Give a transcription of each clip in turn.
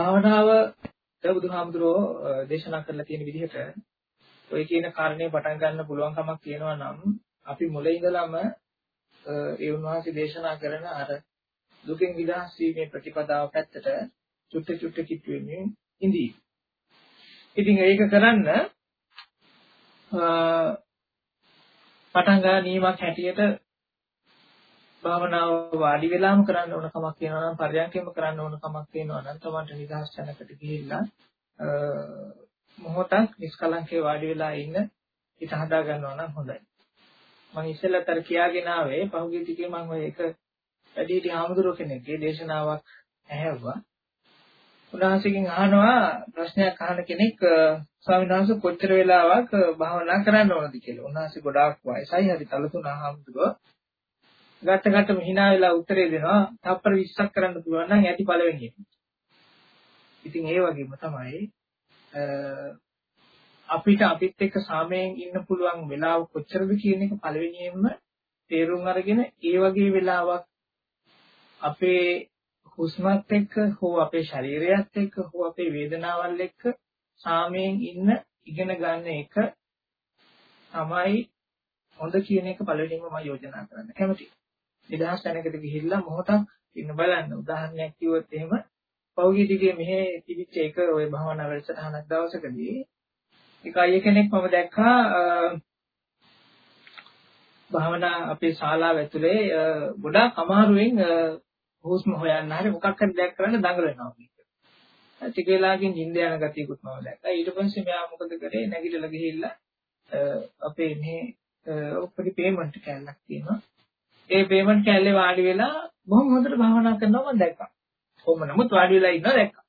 භාවනාව බුදුහාමුදුරෝ දේශනා කරලා තියෙන විදිහට ඔය කියන කාරණේ පටන් ගන්න පුළුවන් කමක් තියෙනවා නම් අපි මුලින් ඉඳලම ඒ උන්වහන්සේ දේශනා කරන අර දුකෙන් නිදහස් වීමේ ප්‍රතිපදාව පැත්තට චුට්ට චුට්ට කිට්ටු වෙමින් ඉඳී. ඉතින් ඒක කරන්න පටන් ගැනීමක් හැටියට භාවනාව වාඩි වෙලාම කරන්න ඕන කමක් තියෙනවා නම් පරයන්කෙම කරන්න ඕන කමක් තියෙනවා නම් තමන්ට නිදහස් තැනකට ගිහිල්ලා මොහොතක් නිස්කලංකේ වාඩි වෙලා ඉන්න හිත හදා ගන්නවා නම් හොඳයි. මම ඉස්සෙල්ලත් අර කියාගෙන ආවේ පහුගිය ටිකේ මම ඔය එක වැඩිහිටි ආමුදුර කෙනෙක්ගේ දේශනාවක් ඇහැව්වා. උන්වහන්සේගෙන් අහනවා ප්‍රශ්නයක් අහන කෙනෙක් ස්වාමීන් වහන්සේ කොච්චර වෙලාවක් භාවනා කරන්න ඕනද කියලා. උන්වහන්සේ ගොඩාක් වයසයි හරි තලතුණ ආමුදුර ගත්ත ගත්තම hina වෙලා උත්තරේ දෙනවා. තප්පර 20ක් කරන්න පුළුවන් නම් ඇති පළවෙනි එක. ඉතින් ඒ වගේම තමයි අපිට අපිත් එක්ක සාමයෙන් ඉන්න පුළුවන් වෙලාව කොච්චරද කියන එක පළවෙනියෙන්ම තේරුම් අරගෙන ඒ වගේ වෙලාවක් අපේ හුස්මත් එක්ක හෝ අපේ ශරීරයත් එක්ක හෝ අපේ වේදනාවල් එක්ක සාමයෙන් ඉන්න ඉගෙන ගන්න එක තමයි හොඳ කියන එක පළවෙනිම මම යෝජනා කරන්න කැමතියි. නිදහස් තැනකට ගිහිල්ලා මොහොතක් ඉන්න බලන්න. උදාහරණයක් කිව්වොත් එහෙම පෞගී දිගේ මෙහෙ තිබිච්ච එක ওই භවනා වැඩසටහනක් දවසකදී එක අය කෙනෙක් මම දැක්කා භවනා අපේ ශාලාව ඇතුලේ ගොඩාක් අමාරුවෙන් හුස්ම හොයන්න හරි මොකක් හරි දෙයක් කරන්න දඟලනවා කියලා. ටික වෙලාවකින් නිින්ද යන ගතියකුත් මම දැක්කා. ඊට පස්සේ මෙයා මොකද කරේ නැගිටලා ගිහිල්ලා අපේ මේ ඔප්පටි පේමන්ට් කෑල්ලක් තියෙනවා. ඒ පේමන්ට් කෑල්ලේ වාඩි වෙලා බොහොම හොඳට භාවනා කරනවා මම දැක්කා. කොහොම නමුත් වාඩි වෙලා ඉන්නවා දැක්කා.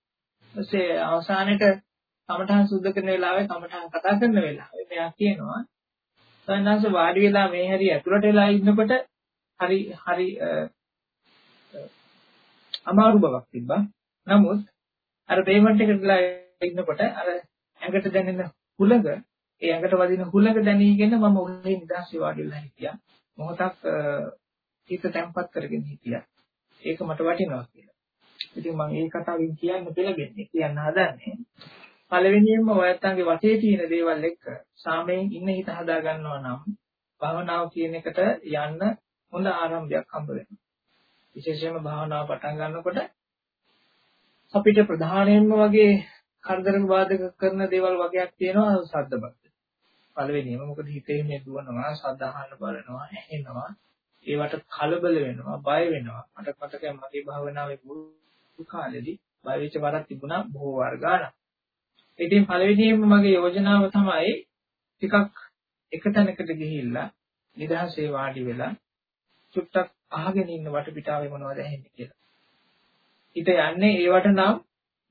ඊපස්සේ අවසානයේට කමඨහන් සුද්ධ කරන වෙලාවේ කමඨහන් කතා කරන වෙලාවේ මෙයා කියනවා සයන්දාස වාඩි වෙලා මේ හැරි ඇතුළට වෙලා ඉන්නකොට හරි හරි අමාරු බවක් තිබ්බා. නමුත් අර පේමන්ට් එකටලා ඉන්නකොට අර ඇඟට දැනෙන හුලඟ ඒ ඇඟට වදින හුලඟ දැනීගෙන මම උල්ලේ නිදාසේ වාඩි වෙලා හිටියා. මොහොතක් හිත තැම්පත් කරගෙන හිටියා. ඒක මට වටිනවා කියලා. ඉතින් මම මේ කතාවෙන් කියන්න පෙළඹෙන්නේ කියන්න හදන්නේ පළවෙනියෙන්ම ඔයත්තන්ගේ වටේ තියෙන දේවල් එක්ක සාමයෙන් ඉන්න හිත හදා ගන්නවා නම් භවනාව කියන එකට යන්න හොඳ ආරම්භයක් හම්බ වෙනවා. විශේෂයෙන්ම භාවනාව පටන් ගන්නකොට අපිට ප්‍රධානයෙන්ම වගේ කරදර බාධක කරන දේවල් වගේක් තියෙනවා සද්දබද්ද. පළවෙනියම මොකද හිතේ මේ දුවනවා, සද්ද අහන්න බලනවා, ඇහෙනවා. ඒවට කලබල වෙනවා, බය වෙනවා. මට මතකයි මගේ භාවනාවේ මුල් කාලෙදී බය වෙච්ච වරක් තිබුණා බොහෝ වාර ගාණක්. ඉතින් පළවෙනියෙන්ම මගේ යෝජනාව තමයි ටිකක් එක තැනකට ගිහිල්ලා නිදහසේ වාඩි වෙලා චුට්ටක් අහගෙන ඉන්න වටපිටාවේ මොනවද ඇහෙන්නේ කියලා. හිත යන්නේ ඒවට නම්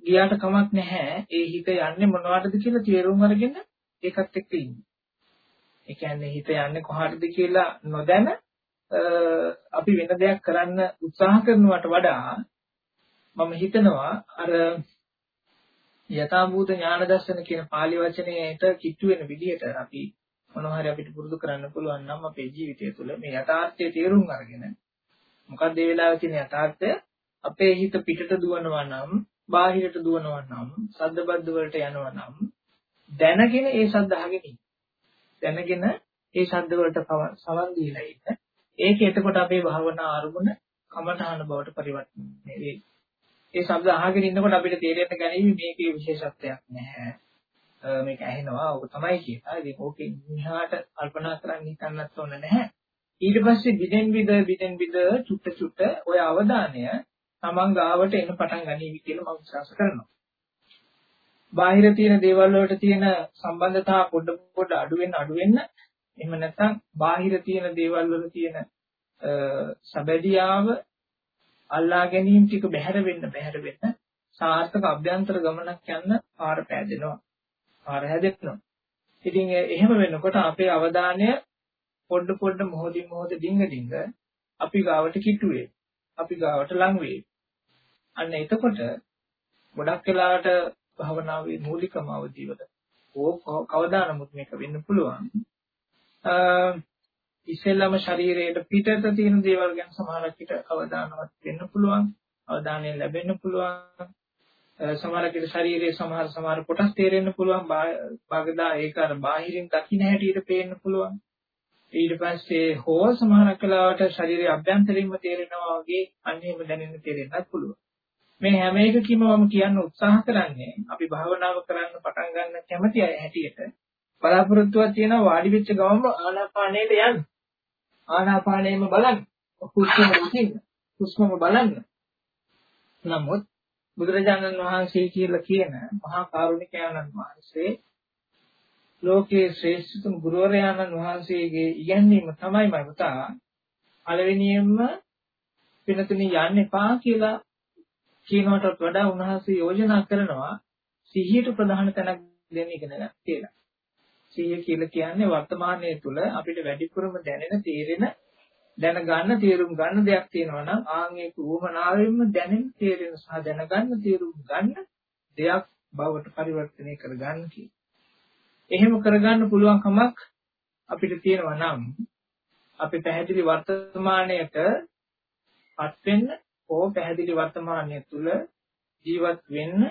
ගියාට කමක් නැහැ. ඒ හිත යන්නේ මොනවටද කියලා තේරුම් අරගෙන ඒකත් එක්ක ඉන්න. ඒ කියන්නේ හිත යන්නේ කොහාටද කියලා නොදැන අපි වෙන දෙයක් කරන්න උත්සාහ කරනවට වඩා මම හිතනවා අර යථාභූත ඥාන දර්ශන කියන pāli වචනයේට කිට්ටු වෙන විදිහට අපි මොනවා හරි අපිට පුරුදු කරන්න පුළුවන් නම් අපේ ජීවිතය තුළ මේ යථාර්ථය තේරුම් අරගෙන මොකක්ද මේ වෙලාවේ තියෙන යථාර්ථය අපේ හිත පිටට දුවනවා නම් බාහිරට දුවනවා නම් සද්දබද්ද වලට යනවා නම් දැනගෙන ඒ සද්ද අහගෙන ඉන්න. දැනගෙන ඒ සද්ද වලට සවන් දීලා ඉන්න. ඒක එතකොට අපේ භාවනා අරමුණ කමඨහන බවට පරිවර්තනය වෙයි. ඒ ශබ්ද අහගෙන ඉන්නකොට අපිට තේරෙන්න ගැනීම මේකේ විශේෂත්වයක් නැහැ. මේක ඇහෙනවා ඔක තමයි කියලා. ඉතින් ඕකේ මෙහාට කල්පනා කරන්න හිතන්නත් ඕන නැහැ. ඊට පස්සේ විදෙන් විද විදෙන් විද චුට්ට චුට්ට ඔය අවධානය තමන් ගාවට එන්න පටන් ගනීවි කියලා මම විශ්වාස කරනවා. බාහිර තියෙන දේවල් වලට තියෙන සම්බන්ධතාව පොඩ පොඩ අඩු වෙන්න අඩු වෙන්න එහෙම නැත්නම් බාහිර තියෙන දේවල් වල තියෙන සබැදියාව අල්ලා ගැනීම ටික බැහැර වෙන්න බැහැර වෙන්න සාර්ථක අභ්‍යන්තර ගමනක් යන්න පාර පෑදෙනවා. පාර හැදෙනවා. ඉතින් එහෙම වෙනකොට අපේ අවධානය පොඩ පොඩ මොහොතින් මොහොත ඩිංග ඩිංග අපි ගාවට කිට්ටුවේ. අපි ගාවට ලං වේ. අන්න එතකොට ගොඩක් වෙලාවට භවනාවේ මූලිකම අවදීවල ඕ කවදා නමුත් මේක වෙන්න පුළුවන්. ඉස්සෙල්ලාම ශරීරයට පිටත තියෙන දේවල් ගැන සමහරක් විට අවධානවත් වෙන්න පුළුවන්. අවධානය ලැබෙන්න පුළුවන්. සමහරකට ශරීරයේ සමහර සමහර කොටස් තේරෙන්න පුළුවන් භාගදා ඒක අර බාහිරින් දකින්න හැටියට පේන්න පුළුවන් ඊට පස්සේ හෝ සමහර කලාවට ශරීරයේ අභ්‍යන්තරින්ම තේරෙනවා වගේ අන්න එහෙම දැනෙන්න තේරෙන්නත් පුළුවන් මේ හැම එකකම මම කියන්න උත්සාහ කරන්නේ අපි භාවනාව කරන්න පටන් ගන්න කැමති අය හැටියට බලාපොරොත්තුවක් තියෙනවා වාඩි වෙච්ච ගමන්ම ආනාපානයට යන්න. ආනාපානයම බලන්න. හුස්මම දකින්න. හුස්මම බලන්න. නමුත් බුදුරජාණන් වහන්සේ කියලා කියන මහා කරුණිකයන්න් වහන්සේ ලෝකයේ ශ්‍රේෂ්ඨතම ගුරුවරයාණන් වහන්සේගේ ඉගැන්වීම තමයි මම පුතා පළවෙනියෙන්ම පිනතුනි යන්න එපා කියලා කියනවටත් වඩා උන්වහන්සේ යෝජනා කරනවා සිහියට ප්‍රධාන තැනක් දෙන්න ඉගෙන ගන්න කියලා. සිහිය කියලා කියන්නේ වර්තමානයේ තුල අපිට වැඩිපුරම දැනෙන තේරෙන දැනගන්න තේරුම් ගන්න දෙයක් තියෙනවා නම් ආන් ඒක උවමනාවෙන්ම දැනෙන තේරෙන සහ දැනගන්න තේරුම් ගන්න දෙයක් බවට පරිවර්තනය කරගන්න කියන. එහෙම කරගන්න පුළුවන් කමක් අපිට තියෙනවා නම් අපි පැහැදිලි වර්තමානයට පත් වෙන්න ඕ පැහැදිලි වර්තමානය තුල ජීවත් වෙන්න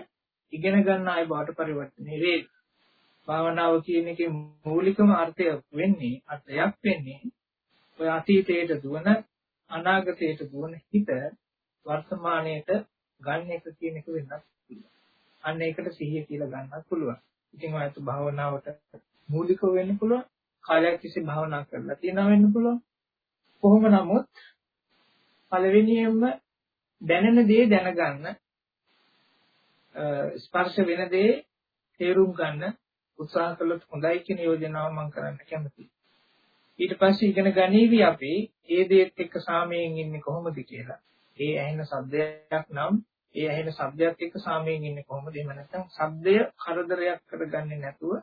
ඉගෙන ගන්න අය බවට පරිවර්තනය වේ. භාවනාව කියන එකේ මූලිකම අර්ථය වෙන්නේ අර්ථයක් වෙන්නේ ඔය අතීතයට දුවන අනාගතයට දුවන හිත වර්තමානයට ගන්න එක කියන එක වෙන්නත් පුළුවන්. අන්න ඒකට සිහිය කියලා ගන්නත් පුළුවන්. ඉතින් ඔයත් භාවනාවට මූලිකව වෙන්න පුළුවන්. කාලයක් තිස්සේ භාවනා කරලා තියෙනවා වෙන්න පුළුවන්. කොහොම නමුත් පළවෙනියෙන්ම දැනෙන දේ දැනගන්න ස්පර්ශ වෙන දේ තේරුම් ගන්න උත්සාහ කළොත් හොඳයි කියන යෝජනාව මම කරන්න කැමතියි. ඊට පස්සේ ඉගෙන ගනීවි අපි ඒ දේත් එක්ක සාමයෙන් ඉන්නේ කොහොමද කියලා. ඒ ඇහෙන සද්දයක් නම් ඒ ඇහෙන සද්දයක් එක්ක සාමයෙන් ඉන්නේ කොහොමද? එහෙම නැත්නම් සද්දය කරදරයක් කරගන්නේ නැතුව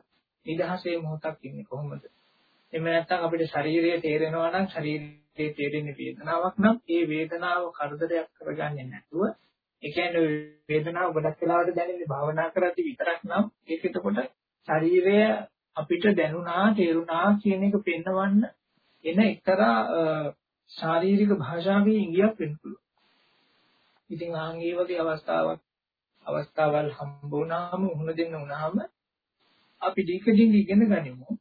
නිදහසේ මොහොතක් ඉන්නේ කොහොමද? එහෙම නැත්නම් අපිට ශරීරය තේරෙනවා නම් ශරීරයේ තේරෙන වේදනාවක් නම් ඒ වේදනාව කරදරයක් කරගන්නේ නැතුව ඒ කියන්නේ වේදනාව ගොඩක් වෙලාවට දැනෙන්නේ භාවනා කරද්දී විතරක් නම් ඒක එතකොට ශරීරය අපිට දැනුණා තේරුණා කියන එක පෙන්වන්න එන එක්තරා ශාරීරික භාෂාවේ ඉඟියක් වෙන්න පුළුවන්. ඉතින් ආන් ඒ වගේ අවස්ථාවක් අවස්ථාවල් හම්බ වුණාම උහුණ දෙන්න වුණාම අපි ඩීකඩින් ඉගෙන ගනිමු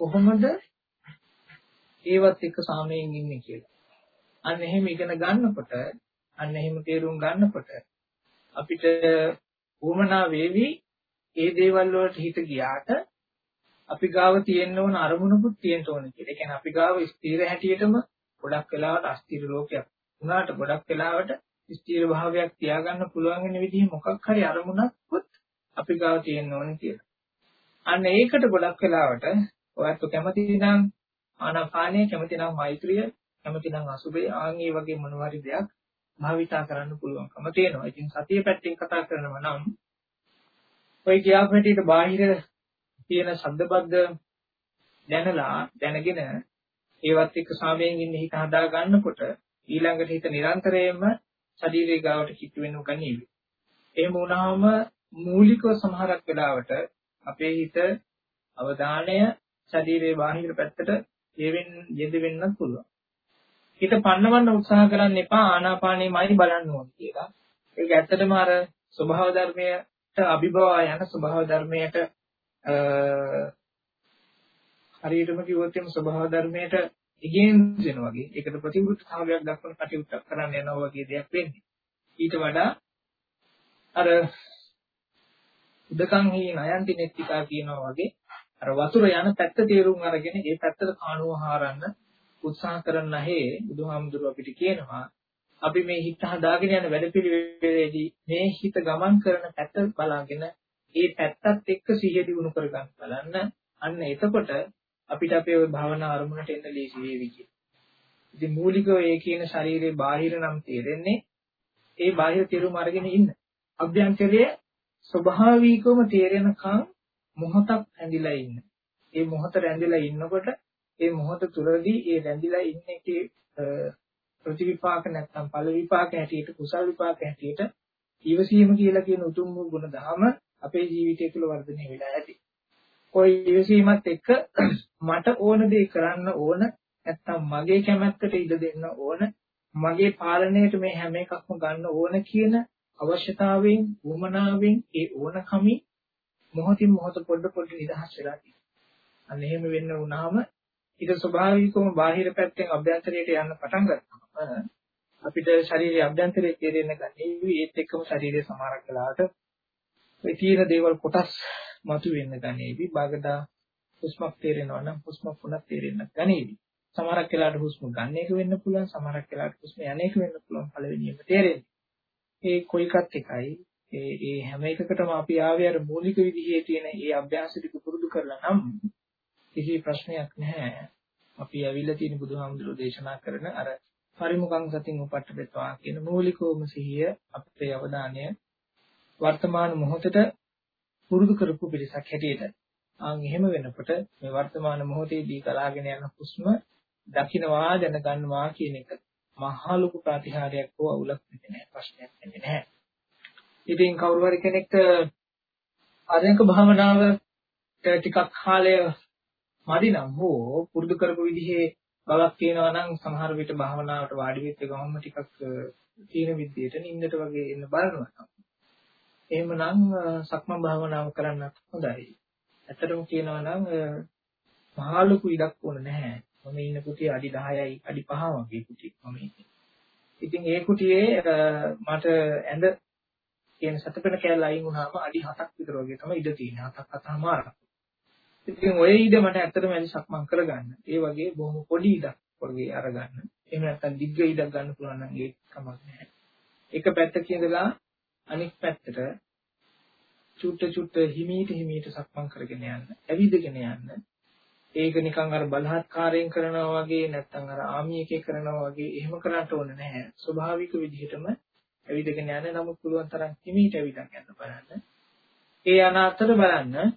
කොහොමද ඒවත් එක්ක සාමයෙන් ඉන්නේ කියලා. අන්න එහෙම ඉගෙන ගන්නකොට අන්න එහෙම තේරුම් ගන්නකොට අපිට උවමනා වේවි ඒ දේවල් වලට හිත ගියාට අපි ගාව තියෙන්න ඕන අරමුණකුත් තියෙන්න ඕන කියලා. ඒ කියන්නේ අපි ගාව ස්ථිර හැටියටම ගොඩක් වෙලාවට අස්ථිර ලෝකයක් වුණාට ගොඩක් වෙලාවට ස්ථිර භාවයක් තියාගන්න පුළුවන් වෙන විදිහ මොකක් හරි අරමුණක්වත් අපි ගාව තියෙන්න ඕන කියලා. අන්න ඒකට ගොඩක් වෙලාවට ඔයත් කැමති නම් ආනාපානය කැමති නම් මෛත්‍රිය කැමති නම් අසුබය ආන් මේ වගේ මොනවාරි දෙයක් භාවිතා කරන්න පුළුවන්කම තියෙනවා. ඉතින් සතිය පැත්තෙන් කතා කරනවා නම් ඔය කියාපු හැටියට බාහිර තියෙන ශබ්දබද්ද දැනලා දැනගෙන ඒවත් එක්ක සාමයෙන් ඉන්න හිත හදා ගන්නකොට ඊළඟට හිත නිරන්තරයෙන්ම ශරීරයේ ගාවට කිට්ටු වෙනු ගනීවි. එහෙම වුණාම මූලිකව සමහරක් වෙලාවට අපේ හිත අවධානය ශරීරයේ බාහිර පැත්තට යෙවෙන්න යෙද වෙන්නත් පුළුවන්. හිත පන්නවන්න උත්සාහ කරන්න එපා ආනාපානෙමයි බලන්න ඕන කියලා. ඒක ඇත්තටම අර ස්වභාව ධර්මයට අභිභවා යන ස්වභාව ධර්මයට හරියටම කිව්වොත් එම් ස්වභාව ධර්මයට ඉගෙන් දෙන වගේ ඒකට ප්‍රතිවිරුද්ධතාවයක් දක්වන කටයුත්තක් කරන්න යනවා වගේ දෙයක් වෙන්නේ. ඊට වඩා අර උදකං හි නයන්ති නෙත්තිකා කියනවා වගේ අර වතුර යන පැත්ත තේරුම් අරගෙන ඒ පැත්තට කාණුව හරන්න උත්සාහ කරන්න හේ බුදුහාමුදුරුව අපිට කියනවා අපි මේ හිත හදාගෙන යන වැඩපිළිවෙලේදී මේ හිත ගමන් කරන පැත්ත බලාගෙන ඒ පැත්තත් එක්ක සිහිය දිනු කරගන්න බලන්න. අන්න එතකොට අපිට අපේ ওই භාවනා අරමුණට එන්න ලේසි වේවි කියන. ඉතින් මූලිකව ඒ කියන ශරීරයේ බාහිර නම් තේරෙන්නේ ඒ බාහිර තේරුම අරගෙන ඉන්න. අභ්‍යන්තරයේ ස්වභාවිකවම තේරෙනකන් මොහොතක් ඇඳිලා ඉන්න. ඒ මොහොත රැඳිලා ඉන්නකොට ඒ මොහොත තුරදී ඒ රැඳිලා ඉන්න එකේ ප්‍රතිවිපාක නැත්නම් ඵල විපාක හැටියට කුසල විපාක හැටියට ඊවසීම කියලා කියන උතුම් ගුණ දහම අපේ ජීවිතය තුළ වර්ධනය වෙලා ඇති. કોઈ ඉවසීමත් එක්ක මට ඕන දේ කරන්න ඕන නැත්තම් මගේ කැමැත්තට ඉඩ දෙන්න ඕන මගේ පාලනයට මේ හැම එකක්ම ගන්න ඕන කියන අවශ්‍යතාවයෙන්, වමනාවෙන්, ඒ ඕනකමින් මොහොතින් මොහොත පොඩ පොඩ නිදහස් වෙලා තියෙනවා. අන්න එහෙම වෙන්න වුණාම ඊට ස්වභාවිකවම බාහිර පැත්තෙන් අභ්‍යන්තරයට යන්න පටන් ගත්තාම අපිට ශරීරයේ අභ්‍යන්තරයේ තේරෙන්න ගන්නේ ඒත් එක්කම ශරීරයේ සමහරක් වෙලාවට ඒ තියෙන දේවල් කොටස් මතුවෙන්න ගන්නේවි. බාගදා හුස්මක් තේරෙනවා නම් හුස්මක් උනත් තේරෙන්න ගන්නේවි. සමහරක් වෙලාවට හුස්ම ගන්න එක වෙන්න පුළුවන් සමහරක් වෙලාවට හුස්ම යන එක වෙන්න පුළුවන් පළවෙනියෙන්ම තේරෙන්නේ. ඒ කොයිකත් එකයි ඒ ඒ හැම එකකටම අපි ආවේ අර මූලික විදිහේ තියෙන ඒ අභ්‍යාස ටික පුරුදු කරලා නම් කිසි ප්‍රශ්නයක් නැහැ. අපි ඇවිල්ලා තියෙන බුදුහාමුදුරෝ දේශනා කරන අර පරිමුඛං සතින් උපට්ඨපෙත්වා කියන මූලිකවම සිහිය අපේ අවධානය වර්තමාන මොහොතට පුරුදු කරපු පිරිසක් හැටියට ආන් එහෙම වෙනකොට මේ වර්තමාන මොහොතේදී කලාගෙන යන හුස්ම දකින්නවා දැනගන්නවා කියන එක මහා ලොකු ප්‍රතිහාරයක් හෝ අවුලක් වෙන්නේ නැහැ ප්‍රශ්නයක් වෙන්නේ නැහැ. ඉතින් කවුරු හරි කෙනෙක් ආධුනික භාවනාව ටිකක් කාලය මදි නම් හෝ පුරුදු කරපු විදිහේ බවක් තියෙනවා නම් සමහර විට භාවනාවට වාඩි වෙච්ච ගමන්ම ටිකක් තීන විද්‍යට නිින්දට වගේ එන්න බලනවා. එහෙමනම් සක්මන් භාවනාව කරන්නත් හොඳයි. ඇත්තටම කියනවා නම් මහා ලොකු ඉඩක් ඕන නැහැ. මම ඉන්න කුටිය අඩි 10යි අඩි 5 වගේ කුටි මම ඉන්නේ. ඉතින් ඒ කුටියේ මට ඇඳ කියන සතපෙන කෑල්ල අයින් වුණාම අඩි 7ක් විතර වගේ තමයි ඉඩ තියෙන්නේ. 7ක් 7මාරක්. ඉතින් ඔය ඉඩ මට ඇත්තටම ඇලි සක්මන් කරගන්න. ඒ වගේ බොහොම පොඩි ඉඩක් වගේ අරගන්න. එහෙම නැත්නම් දිග්ග ඉඩක් ගන්න පුළුවන් නම් ඒක කමක් නැහැ. එක පැත්තක ඉඳලා අනෙක් පැත්තට චුට්ට චුට්ට හිමීට හිමීට සක්මන් කරගෙන යන්න. ඇවිදගෙන යන්න. ඒක නිකන් අර බලහත්කාරයෙන් කරනවා වගේ නැත්නම් අර ආමි එකේ කරනවා වගේ එහෙම කරන්න ඕන නැහැ. ස්වභාවික විදිහටම ඇවිදගෙන යන්න නමුත් පුළුවන් තරම් හිමීට ඇවිදන් යන්න බලන්න. ඒ යන අතර බලන්න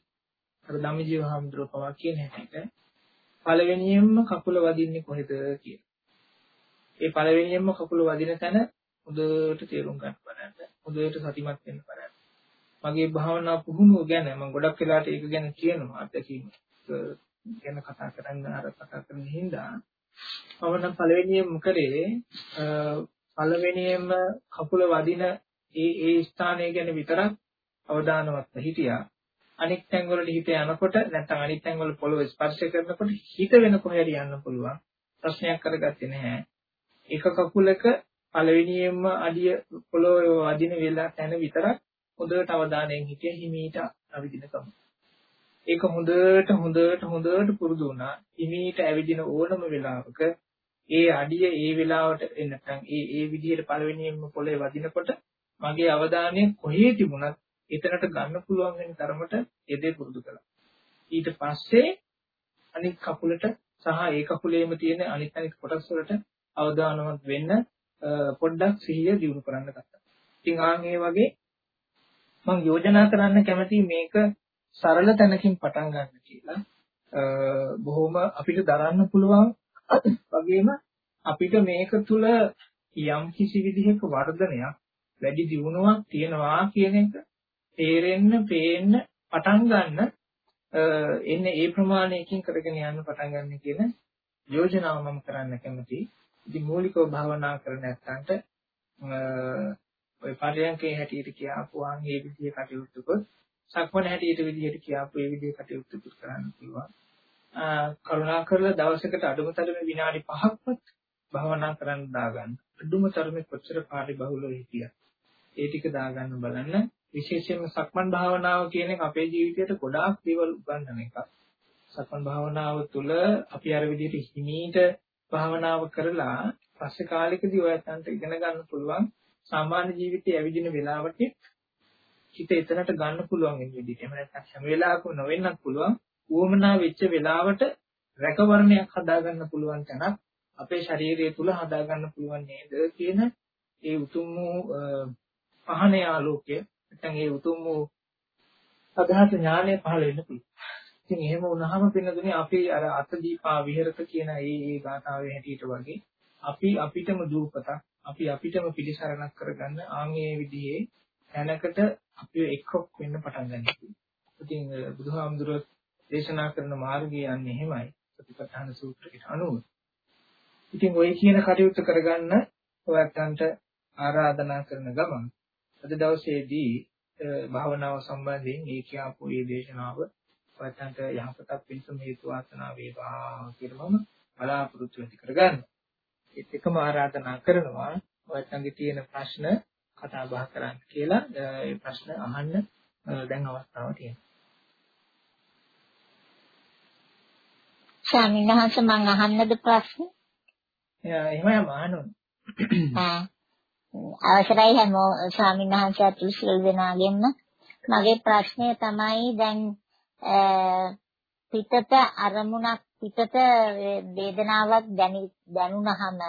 අර ධම්මජීව හාමුදුරුවෝ පවා කියන හැටියට පළවෙනියෙන්ම කකුල වදින්නේ කොහෙද කියලා. ඒ පළවෙනියෙන්ම කකුල වදින තැන හොඳට තේරුම් ගන්න බලන්න. හොඳට සතිමත් වෙන්න බලන්න. මගේ භාවනා පුහුණුව ගැන මම ගොඩක් වෙලාට ඒක ගැන කියනවා අත්දැකීම් ගැන කතා කරන්න අර කතා කරන හින්දා මම නම් පළවෙනියෙන්ම කරේ පළවෙනියෙන්ම කකුල වදින ඒ ඒ ස්ථානය ගැන විතරක් අවධානවත් හිටියා අනිත් තැන්වලට හිත යනකොට නැත්නම් අනිත් තැන්වල පොළොව ස්පර්ශ කරනකොට හිත වෙන කොහෙද යන්න පුළුවන්. ප්‍රශ්නයක් කරගත්තේ නැහැ. එක කකුලක පළවෙනියෙන්ම අඩිය පොළොව වදින වෙලා තැන විතරක් හොඳට අවධානයෙන් හිතේ හිමීට අවිදිනකම ඒක හොඳට හොඳට හොඳට පුරුදු වුණා. හිමීට ඇවිදින ඕනම වෙලාවක ඒ අඩිය ඒ වෙලාවට නැත්නම් ඒ ඒ විදිහට පළවෙනියෙන්ම පොළවේ වදිනකොට මගේ අවධානය කොහේ තිබුණත් එතනට ගන්න පුළුවන් වෙන තරමට එදේ පුරුදු කළා. ඊට පස්සේ අනිත් කකුලට සහ ඒ කකුලේම තියෙන අනිත් අනිත් කොටස් වලට අවධානවත් වෙන්න පොඩ්ඩක් සිහිය දියුණු කරන්න ගත්තා. ඉතින් ආන් ඒ වගේ මම යෝජනා කරන්න කැමති මේක සරල තැනකින් පටන් ගන්න කියලා. බොහොම අපිට දරන්න පුළුවන් වගේම අපිට මේක තුල යම් කිසි විදිහක වර්ධනයක් වැඩි දියුණුවක් තියනවා කියන එක තේරෙන්න, පේන්න, පටන් ගන්න එන්නේ ඒ ප්‍රමාණයකින් කරගෙන යන්න පටන් ගන්න කියන යෝජනාව මම කරන්න කැමතියි. ඉතින් මූලිකව භාවනා කරන නැත්තන්ට ඔය පරයන්කේ හැටියට කියාපුවාන් මේ විදිහේ කටයුතු කරොත් සක්මන හැටියට විදිහට කියාපු ඒ විදිහේ කටයුතු කරන්න පුළුවන්. කරුණා කරලා දවසකට අඩුම තරමේ විනාඩි 5ක්වත් භාවනා කරන්න දාගන්න. අඩුම තරමේ කොච්චර කාර්ය බහුලව හිටියත් ඒ ටික දාගන්න බලන්න. විශේෂයෙන්ම සක්මන් භාවනාව කියන එක අපේ ජීවිතයට ගොඩාක් දේවල් උගන්වන එකක්. සක්මන් භාවනාව තුළ අපි අර විදිහට හිමීට භාවනාව කරලා පස්සේ කාලෙකදී ඔයයන්ට ඉගෙන ගන්න පුළුවන් සාමාන්‍ය ජීවිතයේ ඇවිදින වෙලාවට හිත එතනට ගන්න පුළුවන් වෙන විදිහට. එහෙම නැත්නම් හැම වෙලාවකම නොවෙන්නත් පුළුවන්. උවමනා වෙච්ච වෙලාවට රැකවරණයක් හදාගන්න පුළුවන් තැනක් අපේ ශරීරය තුල හදාගන්න පුළුවන් නේද කියන ඒ උතුම් වූ පහනේ ආලෝකය නැත්නම් ඒ උතුම් වූ අදහස් ඥානය පහළ වෙන්න පුළුවන්. ඉතින් එහෙම වුණාම පින්නදුනේ අපි අර අතදීපා විහෙරත කියන ඒ ඒ ගාථාවේ හැටියට වගේ අපි අපිටම දූපතක් අපි අපිටම පිළිසරණක් කරගන්න ආන්ගේ විදිහේ තැනකට අපි එක්කොක් වෙන්න පටන් ගන්නවා. ඉතින් බුදුහාමුදුරුවෝ දේශනා කරන මාර්ගය යන්නේ එහෙමයි. සතිපට්ඨාන සූත්‍රයට අනුව. ඉතින් ওই කියන කටයුත්ත කරගන්න ඔයයන්ට ආරාධනා කරන ගමන් අද දවසේදී භාවනාව සම්බන්ධයෙන් ඒ කියපු මේ දේශනාව ඔයයන්ට යහපතක් පිණිස හේතු වාසනා වේවා කියලා මම බලාපොරොත්තු වෙති කරගන්නවා. ඒත් එකම ආරාධනා කරනවා ඔයයන්ගේ තියෙන ප්‍රශ්න කතා බහ කරන්න කියලා ඒ ප්‍රශ්න අහන්න දැන් අවස්ථාව තියෙනවා. ස්වාමීන් වහන්සේ මම අහන්නද ප්‍රශ්න? එහෙමයි අහන්න අවසරයි හැමෝ ස්වාමීන් වහන්සේ අතුල් සිල් දෙනාගෙන්ම මගේ ප්‍රශ්නය තමයි දැන් පිටත අරමුණක් පිටත වේදනාවක් දැනුණහම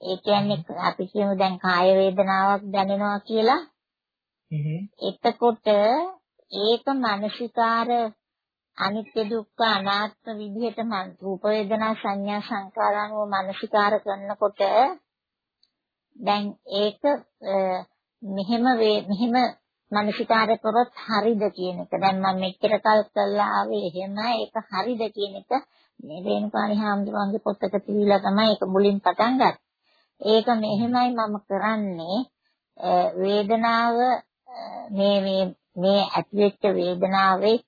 ඒ කියන්නේ අපි කියමු දැන් කාය වේදනාවක් දැනෙනවා කියලා. එතකොට ඒක මානසිකාර අනිත්‍ය දුක්ඛ අනාත්ම විදිහට මන රූප වේදනා සංඥා සංකාරානුව මානසිකාර කරනකොට දැන් ඒක මෙහෙම මෙහෙම මානසිකාර කරොත් හරිද කියන එක. දැන් මම මෙච්චර කල් කළා ආවේ එහෙම ඒක හරිද කියන එක මේ රේණුකාණි හාමුදුරුවන්ගේ පොතක තියලා තමයි ඒක මුලින් පටන් ගත්තේ. ඒක මෙහෙමයි මම කරන්නේ වේදනාව මේ මේ මේ ඇතිවෙච්ච වේදනාවේ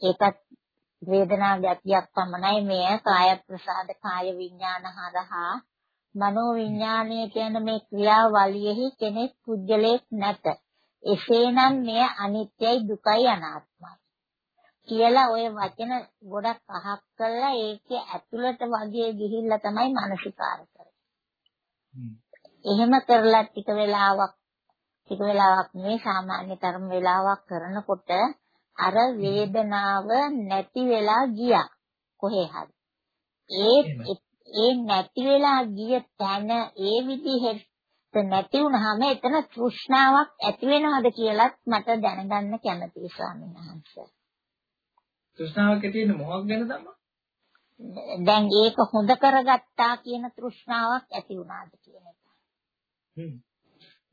ඒකත් වේදනා ගැතියක් පමණයි මෙය කාය ප්‍රසාද කාය විඥාන හරහා මනෝ විඥානය කියන මේ ක්‍රියාවලියෙහි කෙනෙක් පුජ්‍යලයක් නැත. එසේනම් මෙය අනිත්‍යයි දුකයි අනාත්මයි. කියලා ওই වචන ගොඩක් අහක් කළා ඒකේ ඇතුළට වගේ ගිහිල්ලා තමයි මානසිකාර එහෙම කරලා ටික වෙලාවක් ටික වෙලාවක් මේ සාමාන්‍ය තරම් වෙලාවක් කරනකොට අර වේදනාව නැති වෙලා ගියා. කොහේ හරි. ඒ ඒ නැති වෙලා ගිය තැන ඒ විදිහට නැති වුනහම එතන තෘෂ්ණාවක් ඇති වෙනවද කියලත් මට දැනගන්න කැමතියි ස්වාමීන් වහන්සේ. තෘෂ්ණාවක් ඇති වෙන්නේ මොකක් ගැනද අම්මා? දැන් ඒක හොඳ කරගත්තා කියන තෘෂ්ණාවක් ඇති වුණාද කියන එක. හ්ම්.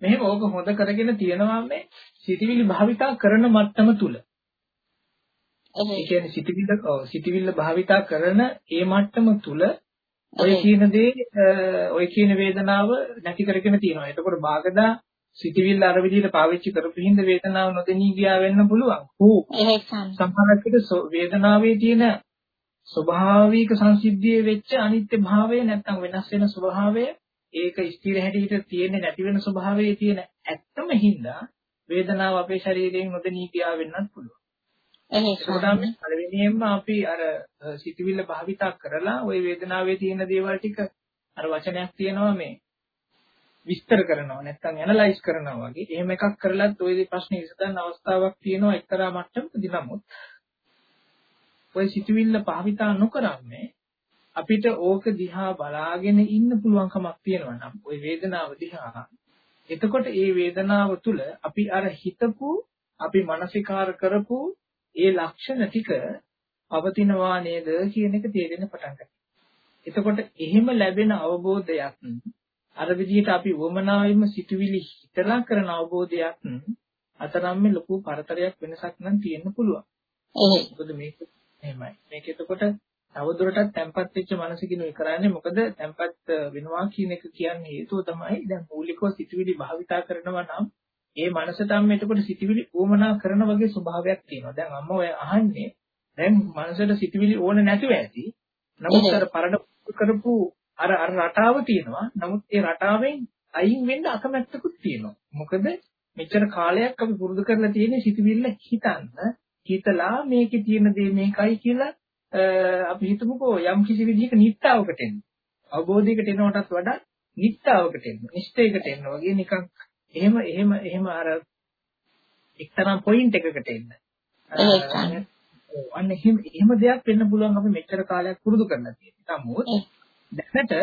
මෙහෙම ඕක හොඳ කරගෙන තියෙනවා මේ සිතවිලි භාවිතා කරන මට්ටම තුල. ඒ කියන්නේ සිතවිල්ල සිතවිල්ල භාවිතා කරන ඒ මට්ටම තුල ඔය කියන දේ ඔය කියන වේදනාව නැති කරගෙන තියෙනවා. එතකොට බාගදා සිතවිල්ල අර විදිහට පාවිච්චි කරපු හින්ද වේදනාව නොදෙනී ගියා වෙන්න පුළුවන්. හෝ සමහරක් විට වේදනාවේ තියෙන ස්වභාවික සංසිද්ධියේ වෙච්ච අනිත්‍ය භාවය නැත්තම් වෙනස් වෙන ස්වභාවය ඒක ස්ථිර හැටියට තියෙන්නේ නැති වෙන ස්වභාවයේ තියෙන ඇත්තම හින්දා වේදනාව අපේ ශරීරයෙන් නොදෙනී ගියා වෙන්නත් පුළුවන්. එහෙනම් පළවෙනියෙන්ම අපි අර සිතවිල්ල භාවිතා කරලා ওই වේදනාවේ තියෙන දේවල් ටික අර වචනයක් තියෙනවා මේ විස්තර කරනවා නැත්නම් ඇනලයිස් කරනවා වගේ. එහෙම එකක් කරලත් ওই ප්‍රශ්නේ විසඳන්න අවස්ථාවක් තියෙනවා එක්තරා මට්ටමකදී නමුත් ওই සිතවිල්ල භාවිතා නොකරන්නේ අපිට ඕක දිහා බලාගෙන ඉන්න පුළුවන් කමක් තියෙනවා නම් ওই වේදනාව දිහා එතකොට ඒ වේදනාව තුළ අපි අර හිතපු අපි මානසිකාර කරපු ඒ ලක්ෂණ ටික පවතිනවා නේද කියන එක තේරෙන්න පටන් ගන්නවා. එතකොට එහෙම ලැබෙන අවබෝධයක් අර විදිහට අපි වමනාවෙම සිටවිලි හිතලා කරන අවබෝධයක් අතරම් මේ ලොකු පරතරයක් වෙනසක් නම් තියෙන්න පුළුවන්. මොකද මේක එහෙමයි. මේක එතකොට තවදුරටත් තැම්පත් වෙච්ච මනසකින් කරන්නේ මොකද තැම්පත් වෙනවා කියන එක කියන්නේ හේතුව තමයි දැන් මූලිකව සිටවිලි භාවිතා කරනවා නම් ඒ මනසටම එතකොට සිතවිලි උවමනා කරන වගේ ස්වභාවයක් තියෙනවා. දැන් අම්මා ඔය අහන්නේ දැන් මනසට සිතවිලි ඕන නැතුව ඇති. නමුත් අර පරණ කරපු අර අර රටාව තියෙනවා. නමුත් ඒ රටාවෙන් අයින් වෙන්න අකමැත්තකුත් තියෙනවා. මොකද මෙච්චර කාලයක් අපි පුරුදු කරලා තියෙන සිතවිල්ල හිතන්න හිතලා මේකේ තියෙන දේ මේකයි කියලා අපි හිතමුකෝ යම් කිසි විදිහක නිත්තාවකට එන්න. අවබෝධයකට එනවටත් වඩා නිත්තාවකට එන්න. නිශ්චයකට එන්න වගේ නිකන් එහෙම එහෙම එහෙම අර එක්තරා පොයින්ට් එකකට එන්න. අන්න එහෙම එහෙම දෙයක් වෙන්න පුළුවන් අපි මෙච්චර කාලයක් පුරුදු කරලා තියෙනවා. නමුත් දැනට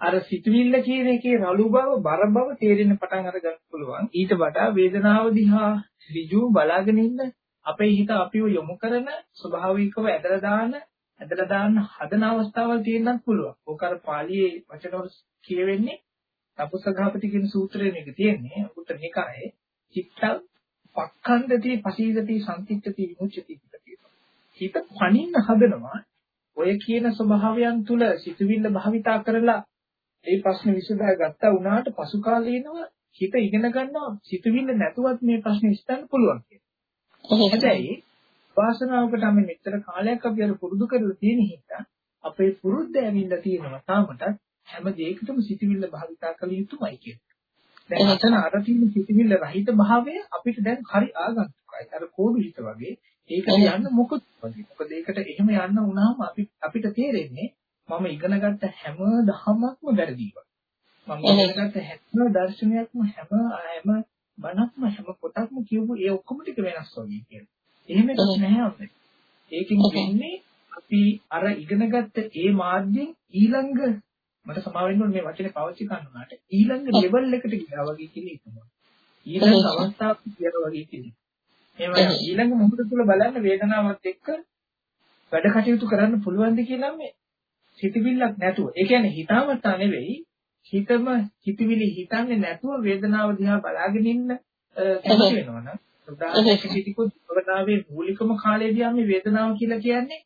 අර සිතුවිල්ල කියන එකේ රළු බව, බර බව තේරෙන්න පටන් අර ගන්න පුළුවන්. ඊට වඩා වේදනාව දිහා ඍජු බලාගෙන ඉන්න අපේ හිත අපිව යොමු කරන ස්වභාවිකව ඇදලා දාන ඇදලා දාන්න හදන අවස්ථාවල් තියෙන්නත් පුළුවන්. ඕක අර පාළියේ වචනවල කියවෙන්නේ තපුසගාපති කියන සූත්‍රයේ මේක තියෙන්නේ උත්තර නිකායේ චිත්ත පක්ඛන්දති පසීදති සම්තිච්ඡති විමුච්ඡති කියනවා. හිත පණින්න හදනවා ඔය කියන ස්වභාවයන් තුල සිතුවිල්ල භාවිතා කරලා ඒ ප්‍රශ්න විසඳා ගත්තා වුණාට පසු කාලීනව හිත ඉගෙන ගන්නවා සිතුවිල්ල නැතුවත් මේ ප්‍රශ්නේ විසඳන්න පුළුවන් කියලා. හැබැයි වාසනාවකට අපි මෙච්චර කාලයක් අපි අර පුරුදු කරලා තියෙන හින්දා අපේ පුරුද්ද ඇවිල්ලා තියෙනවා තාමටත් හැම දෙයකටම සිතුවිල්ල භාවිතා කළ යුතුමයි කියන්නේ. දැන් අතන අර තියෙන සිතුවිල්ල රහිත භාවය අපිට දැන් හරි ආගන්තුකයි. අර කෝඩු හිත වගේ ඒකට යන්න මොකද මොකද ඒකට එහෙම යන්න වුණාම අපි අපිට තේරෙන්නේ මම ඉගෙනගත්ත හැම දහමක්ම වැරදිවා. මම ඉගෙනගත්ත හැම දර්ශනයක්ම හැම හැම බණක්ම හැම පොතක්ම කියවු ඒ ඔක්කොම ටික වෙනස් වගේ කියලා. එහෙම එකක් නැහැ අපිට. ඒකෙන් වෙන්නේ අපි අර ඉගෙනගත්ත ඒ මාධ්‍යෙන් ඊළඟ මට සමාවෙන්න ඕනේ මේ වචනේ පාවිච්චි කරනවාට ඊළඟ ලෙවල් එකට ගියා වගේ කියලා හිතනවා. ඊළඟ අවස්ථාවක් කියලා වගේ කියලා. එහෙම ඊළඟ මොහොත තුල බලන්න වේදනාවත් එක්ක වැඩ කටයුතු කරන්න පුළුවන්ද කියලා මේ සිතවිල්ලක් නැතුව. ඒ කියන්නේ හිතාමතා නෙවෙයි හිතම හිතවිලි හිතන්නේ නැතුව වේදනාව දිහා බලාගෙන ඉන්න කැමති වෙනවනම් උදාහරණයක් විදිහට වේදනාවේ මූලිකම කාලයේදී මේ වේදනාව කියලා කියන්නේ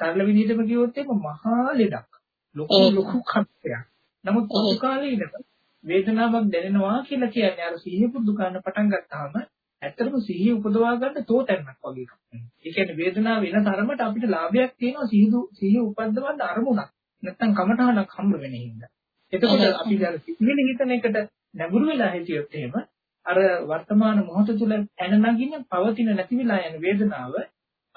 සරල විදිහටම කිව්වොත් එimhe මහා ලෙඩක්. ලොකු ලොකු කප්පයක්. නමුත් පසු කාලේ ඉඳලා වේදනාවක් දැනෙනවා කියලා කියන්නේ අර සිහිය පුරුදු කරන්න පටන් ගත්තාම ඇත්තටම සිහිය උපදවා ගන්න තෝතැන්නක් වගේ එකක්. ඒ කියන්නේ වේදනාව වෙන තරමට අපිට ලාභයක් තියෙනවා සිහිදු සිහිය උපද්දවන්න අරමුණක්. නැත්තම් කමඨහනක් හම්බ වෙන හින්දා. එතකොට අපි දැන් සිහින හිතන එකට නැඹුරු වෙලා හිටියොත් එහෙම අර වර්තමාන මොහොත තුල ඇන නගින පවතින නැති වෙලා යන වේදනාව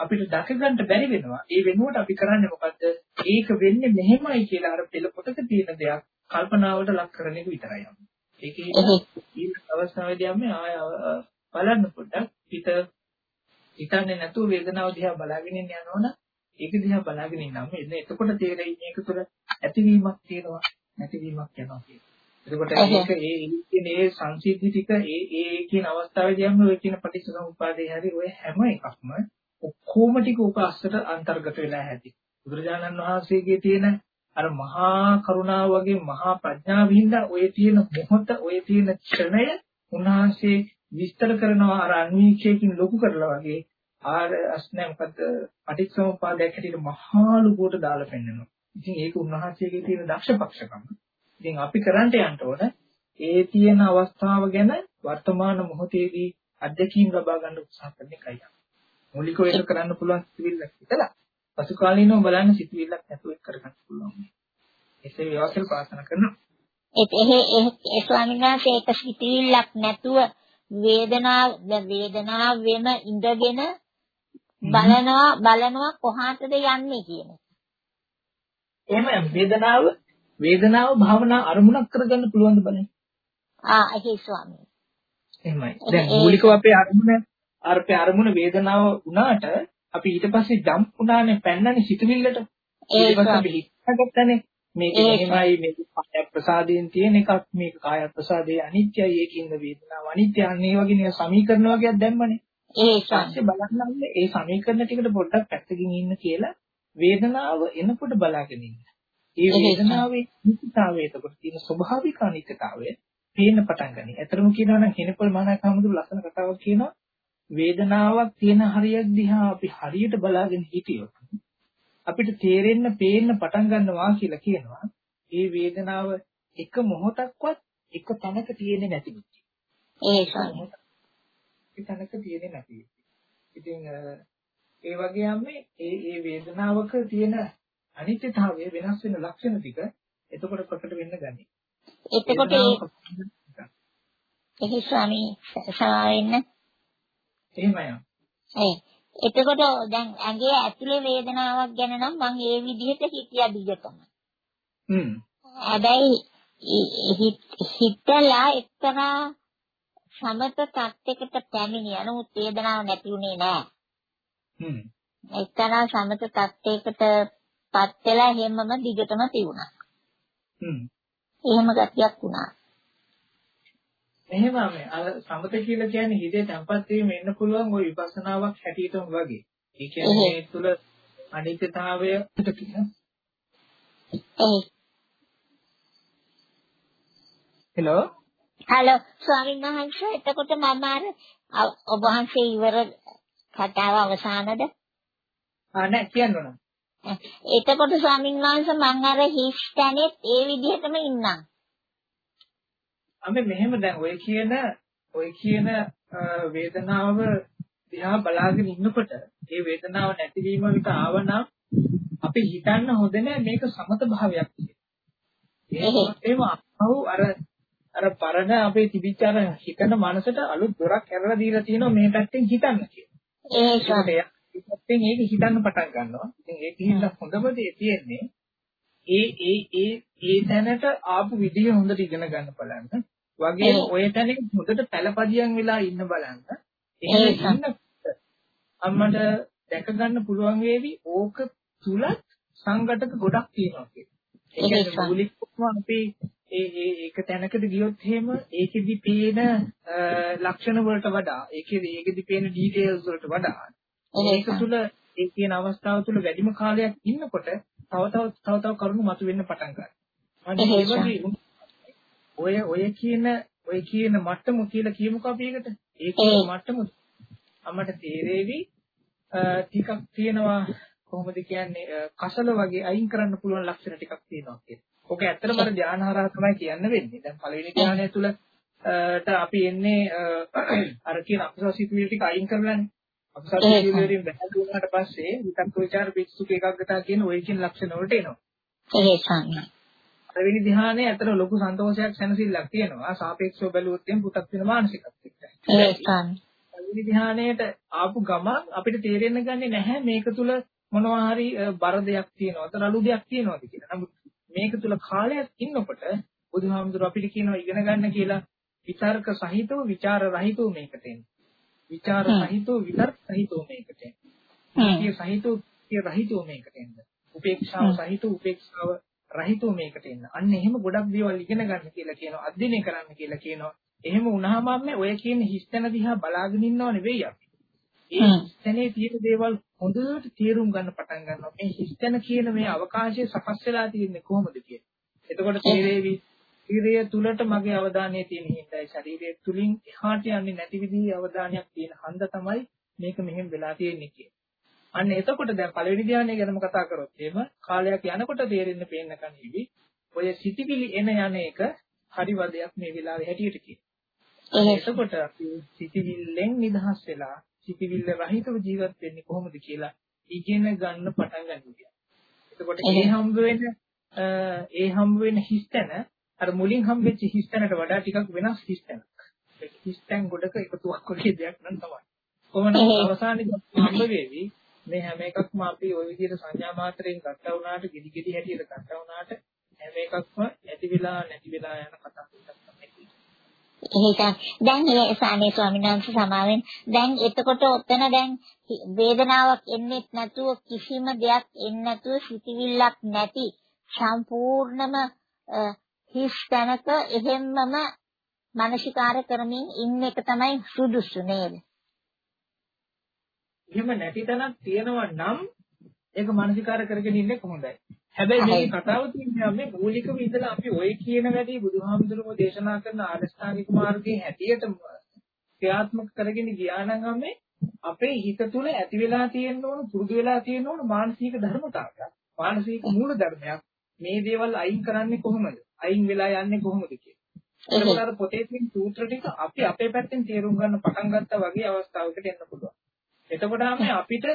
අපිට දැක ගන්න බැරි වෙනවා. ඒ වෙනුවට අපි කරන්නේ මොකද්ද? ඒක වෙන්නේ මෙහෙමයි කියලා අර පෙළ පොතක තියෙන දෙයක් කල්පනාවට ලක් කරන එක විතරයි. ඒකේ ඊට අවස්ථාවේදී අපි ආය බලන්න පොඩ්ඩක් හිත හිතන්නේ නැතුව වේදනාව දිහා බලාගෙන යනවනම් ඒක දිහා බලාගෙන ඉන්නම්. එන්න එතකොට තේරෙයි මේක තුළ ඇතිවීමක් තියෙනවා නැතිවීමක් යනවා කියලා. එතකොට ඒක ඒ ඒ සංසිද්ධි ටික ඒ ඒ කියන අවස්ථාවේදී යම් ඔය කියන පටිච්චසමුප්පාදේ හරි ඔය හැම එකක්ම ඔක්කොම ටික උක අස්සට අන්තර්ගත වෙලා ඇති. බුදුරජාණන් වහන්සේගේ තියෙන අර මහා කරුණාව වගේ මහා ප්‍රඥාවින්ද ඔය තියෙන මොහොත ඔය තියෙන ක්ෂණය උන්වහන්සේ විස්තර කරනවා අර අන්වීක්ෂයකින් ලොකු කරලා වගේ ආර අස්නේ මොකද පටිච්චසමුප්පාදයක් හැටියට මහා ලුකුවට දාලා පෙන්නනවා. ඉතින් ඒක උන්වහන්සේගේ තියෙන දක්ෂපක්ෂකම. ඉතින් අපි කරන්ට යන්න ඕන ඒ තියෙන අවස්ථාව ගැන වර්තමාන මොහොතේදී අත්දැකීම් ලබා ගන්න උත්සාහ කරන එකයි. මූලිකව ඒක කරන්න පුළුවන් සිතිවිල්ලක් හිතලා පසු කාලීනව බලන්න සිතිවිල්ලක් නැතුව ඒක කරගන්න පුළුවන්. එසේ ව්‍යවස්ථල් පාසන කරනවා. ඒ ඒ ස්වාමීන් වහන්සේ ඒක සිතිවිල්ලක් නැතුව වේදනාව වේදනාව වෙම ඉඳගෙන බලනවා බලනවා කොහාටද යන්නේ කියන එහෙම වේදනාව වේදනාව භාවනා අරමුණක් කරගන්න පුළුවන්ද බලන්න. ආ එහේ ස්වාමී. එහෙමයි. දැන් මූලිකව අපේ අරමුණ අර්පේ අරමුණ වේදනාව වුණාට අපි ඊට පස්සේ ජම්ප් වුණානේ පැන්නනේ සිතුවිල්ලට. ඊට පස්සේ අපි හිතගත්තනේ මේක එහෙමයි මේක කාය ප්‍රසාදයෙන් තියෙන එකක් මේක කාය ප්‍රසාදයේ අනිත්‍යයි ඒකින්ද වේදනාව අනිත්‍ය අන්නේ වගේ නේ සමීකරණ වගේක් දැම්මනේ. ඒ ශාස්ත්‍ය බලන්න ඒ සමීකරණ ටිකට පොඩ්ඩක් පැත්තකින් ඉන්න කියලා වේදනාව එනකොට බලාගෙන ඉන්න. ඒ වේදනාවේ නිත්‍යතාවය එතකොට තියෙන ස්වභාවික අනිත්‍යතාවය පේන්න පටන් ගනී. ඇත්තටම කියනවා නම් කෙනෙකුල් මහානායක හමුදුර ලස්සන කතාවක් කියනවා වේදනාවක් තියෙන හරියක් දිහා අපි හරියට බලාගෙන හිටියොත් අපිට තේරෙන්න පේන්න පටන් ගන්නවා කියලා කියනවා. ඒ වේදනාව එක මොහොතක්වත් එක තැනක තියෙන්නේ නැති වෙච්ච. ඒකයි. එක තැනක තියෙන්නේ නැති. ඉතින් ඒ වගේම ඒ ඒ වේදනාවක තියෙන අනිත්‍යතාවය වෙනස් වෙන ලක්ෂණ ටික එතකොට ප්‍රකට වෙන්න ගනී. එතකොට ඒ ස්වාමී සමාවෙන්න එහෙමයි. ඒ එතකොට දැන් ඇඟේ ඇතුලේ වේදනාවක් ගැන නම් මම ඒ විදිහට හිතියා දිගටම. හ්ම්. හැබැයි හිතලා එක්තරා සමත තත්යකට පැමිණියා. නමුත් වේදනාවක් නැති උනේ නෑ. හ්ම්. එක්තරා සමත තත්යකට පත් වෙලා හැමම දිගටම තියුණා. හ්ම්. එහෙම ගතියක් වුණා. එහෙම මේ අර සමත කියලා කියන්නේ හිතේ තැම්පත් වීම එන්න පුළුවන් ওই විපස්සනාවක් හැටියටම වගේ. ඒ කියන්නේ ඒ තුල අනිත්‍යතාවය කියන. ඔව්. හෙලෝ. හෙලෝ ස්වාමීන් වහන්සේ එතකොට මම අර ඔබ වහන්සේ ඉවර කතාව අවසානද? ආ නෑ කියන්න ඕන. එතකොට ස්වාමීන් වහන්සේ මම අර හිස් තැනෙත් ඒ විදිහටම ඉන්නම්. අපි මෙහෙම දැන් ඔය කියන ඔය කියන වේදනාව දිහා බලාගෙන ඉන්නකොට ඒ වේදනාව නැතිවීම විත ආවනම් අපි හිතන්න හොඳ නෑ මේක සමත භාවයක් කියලා. අහු අර අර පරණ අපේ තිබිච්ච අර හිතන මනසට අලුත් දොරක් ඇරලා දීලා තියෙනවා මේ පැත්තෙන් හිතන්න කියලා. ඒක පැත්තෙන් ඒක හිතන්න පටන් ගන්නවා. ඉතින් ඒක හින්දා හොඳම දේ තියෙන්නේ ඒ ඒ ඒ ඒ තැනට ආපු විදිය හොඳට ඉගෙන ගන්න බලන්න. වගේම ඔය තැනක හොඳට පළපදියම් වෙලා ඉන්න බලන්න. එහෙම ඉන්න අම්මට දැක ගන්න පුළුවන් වේවි ඕක තුලත් සංඝටක ගොඩක් තියෙනවා කියලා. ඒ කියන්නේ මූලිකවම අපි ඒ ඒ ඒක තැනකට ගියොත් එහෙම ඒකෙදි පේන ලක්ෂණ වලට වඩා ඒකෙදි ඒකෙදි පේන ඩීටේල්ස් වලට වඩා ඒක තුල ඒ කියන අවස්ථාව තුල වැඩිම කාලයක් ඉන්නකොට තව තව තව තව කරුණු මතුවෙන්න පටන් ගන්නවා. අනේ ඒ වගේ ඔය ඔය කියන ඔය කියන මට්ටම කියලා කියමුකෝ අපි ඒකට. ඒ කියන මට්ටම අම්මට තේරෙවි ටිකක් තියෙනවා කොහොමද කියන්නේ කසල වගේ අයින් කරන්න පුළුවන් ලක්ෂණ ටිකක් තියෙනවා කියලා. ඔක ඇත්තටම අර ධානහරහා තමයි කියන්න වෙන්නේ. දැන් පළවෙනි ධානය තුල අපි එන්නේ අර කියන අකුසල සිතුවිලි ටික අයින් කරලානේ. අකුසල සිතුවිලි වලින් බැහැ දුන්නාට පස්සේ විතක් විචාර පිටසුක එකග්ගතා කියන ඔය කියන ලක්ෂණ වලට එනවා. එහෙසන්න. පළවෙනි ධ්‍යානයේ ඇතර ලොකු සන්තෝෂයක් සැනසෙල්ලක් තියෙනවා. සාපේක්ෂව බැලුවොත් එම් පු탁 වෙන මානසිකත්වයකට. එහෙසන්න. පළවෙනි ධ්‍යානයට ආපු ගමන් අපිට තේරෙන්න ගන්නේ නැහැ මේක තුල මොනවා හරි බර දෙයක් තියෙනවද රළු දෙයක් තියෙනවද කියලා. නමුත් මේක තුල කාලයක් ඉන්නකොට බුදුහාමුදුර අපිට කියනවා ඉගෙන ගන්න කියලා විචාරක සහිතව විචාර රහිතව මේකට එන්න. විචාර සහිතව විතර්ක සහිතව මේකට එන්න. සිය රහිතව මේකට එන්න. උපේක්ෂාව සහිතව උපේක්ෂාව රහිතව මේකට එන්න. අන්න එහෙම ගොඩක් දේවල් ඉගෙන ගන්න කියලා කියනවා. අධ්‍යයනය කරන්න කියලා කියනවා. එහෙම වුණාම අපි ඔය කියන හිස්තැන දිහා බලාගෙන ඉන්නව නෙවෙයි අපි. ඒ හිස්තැනේ තියෙන දේවල් හොඳට තේරුම් ගන්න පටන් ගන්නවා. මේ හිස්තැන කියන මේ අවකාශය සකස් වෙලා තියෙන්නේ කොහොමද කියලා. එතකොට තේරෙවි ශරීරය තුලට මගේ අවධානය තියෙන හින්දායි ශරීරය තුලින් එහාට යන්නේ නැති විදිහේ අවධානයක් තියෙන හන්ද තමයි මේක මෙහෙම වෙලා තියෙන්නේ කියලා. අන්න එතකොට දැන් පළවෙනි ධ්‍යානය ගැනම කතා කරොත් එහෙම කාලයක් යනකොට තේරෙන්න පේන්න කණිවි ඔය සිටිවිලි එන යන එක හරි වදයක් මේ වෙලාවේ හැටියට කියනවා. එතකොට අපි සිටිවිල්ලෙන් නිදහස් වෙලා සිටිවිල්ල රහිතව ජීවත් වෙන්නේ කොහොමද කියලා ඉගෙන ගන්න පටන් ගන්නවා. එතකොට ඒ හම්බ වෙන ඒ හම්බ වෙන හිස්තන අර මුලින් හම්බෙච්ච හිස්තැනට වඩා ටිකක් වෙනස් හිස්තැනක්. හිස්තැන් ගොඩක එකතුවක් වගේ දෙයක් නම් තමයි. කොහොමද අවසානයේ හම්බ වෙවි මේ හැම එකක්ම අපි ওই විදිහට සංඥා මාත්‍රයෙන් ගත්තා වුණාට gedi gedi හැටියට ගත්තා වුණාට හැම එකක්ම ඇති වෙලා නැති වෙලා යන කතා තමයි. එහෙනම් දැන් මේ සානේ ස්වාමීන් වහන්සේ සමාවෙන් දැන් එතකොට ඔතන දැන් වේදනාවක් එන්නේ නැතුව කිසිම දෙයක් එන්නේ නැතුව සිතිවිල්ලක් නැති සම්පූර්ණම හිස් තැනක එහෙම්මම මානසිකාර කරමින් ඉන්න එක තමයි සුදුසු නේද? එහෙම නැති තැනක් තියෙනවා නම් ඒක මානසිකාර කරගෙන ඉන්නේ කොහොඳයි. හැබැයි මේ කතාව තියෙන්නේ මේ මූලිකව ඉඳලා අපි ওই කියන වැඩි බුදුහාමුදුරුවෝ දේශනා කරන ආරෂ්ඨාංගික මාර්ගයේ හැටියට ක්‍රියාත්මක කරගෙන ගියා නම් අපි අපේ හිත තුළ ඇති වෙලා තියෙන්න ඕන පුරුදු වෙලා තියෙන්න ඕන මානසික ධර්මතාවයක්. මානසික මූල ධර්මයක්. මේ දේවල් අයින් කරන්නේ කොහොමද? අයින් වෙලා යන්නේ කොහොමද කියලා. ඒකට පොතේ තියෙන සූත්‍ර ටික අපි අපේ පැත්තෙන් තේරුම් ගන්න පටන් ගත්තා වගේ අවස්ථාවකට එන්න පුළුවන්. එතකොට අපිට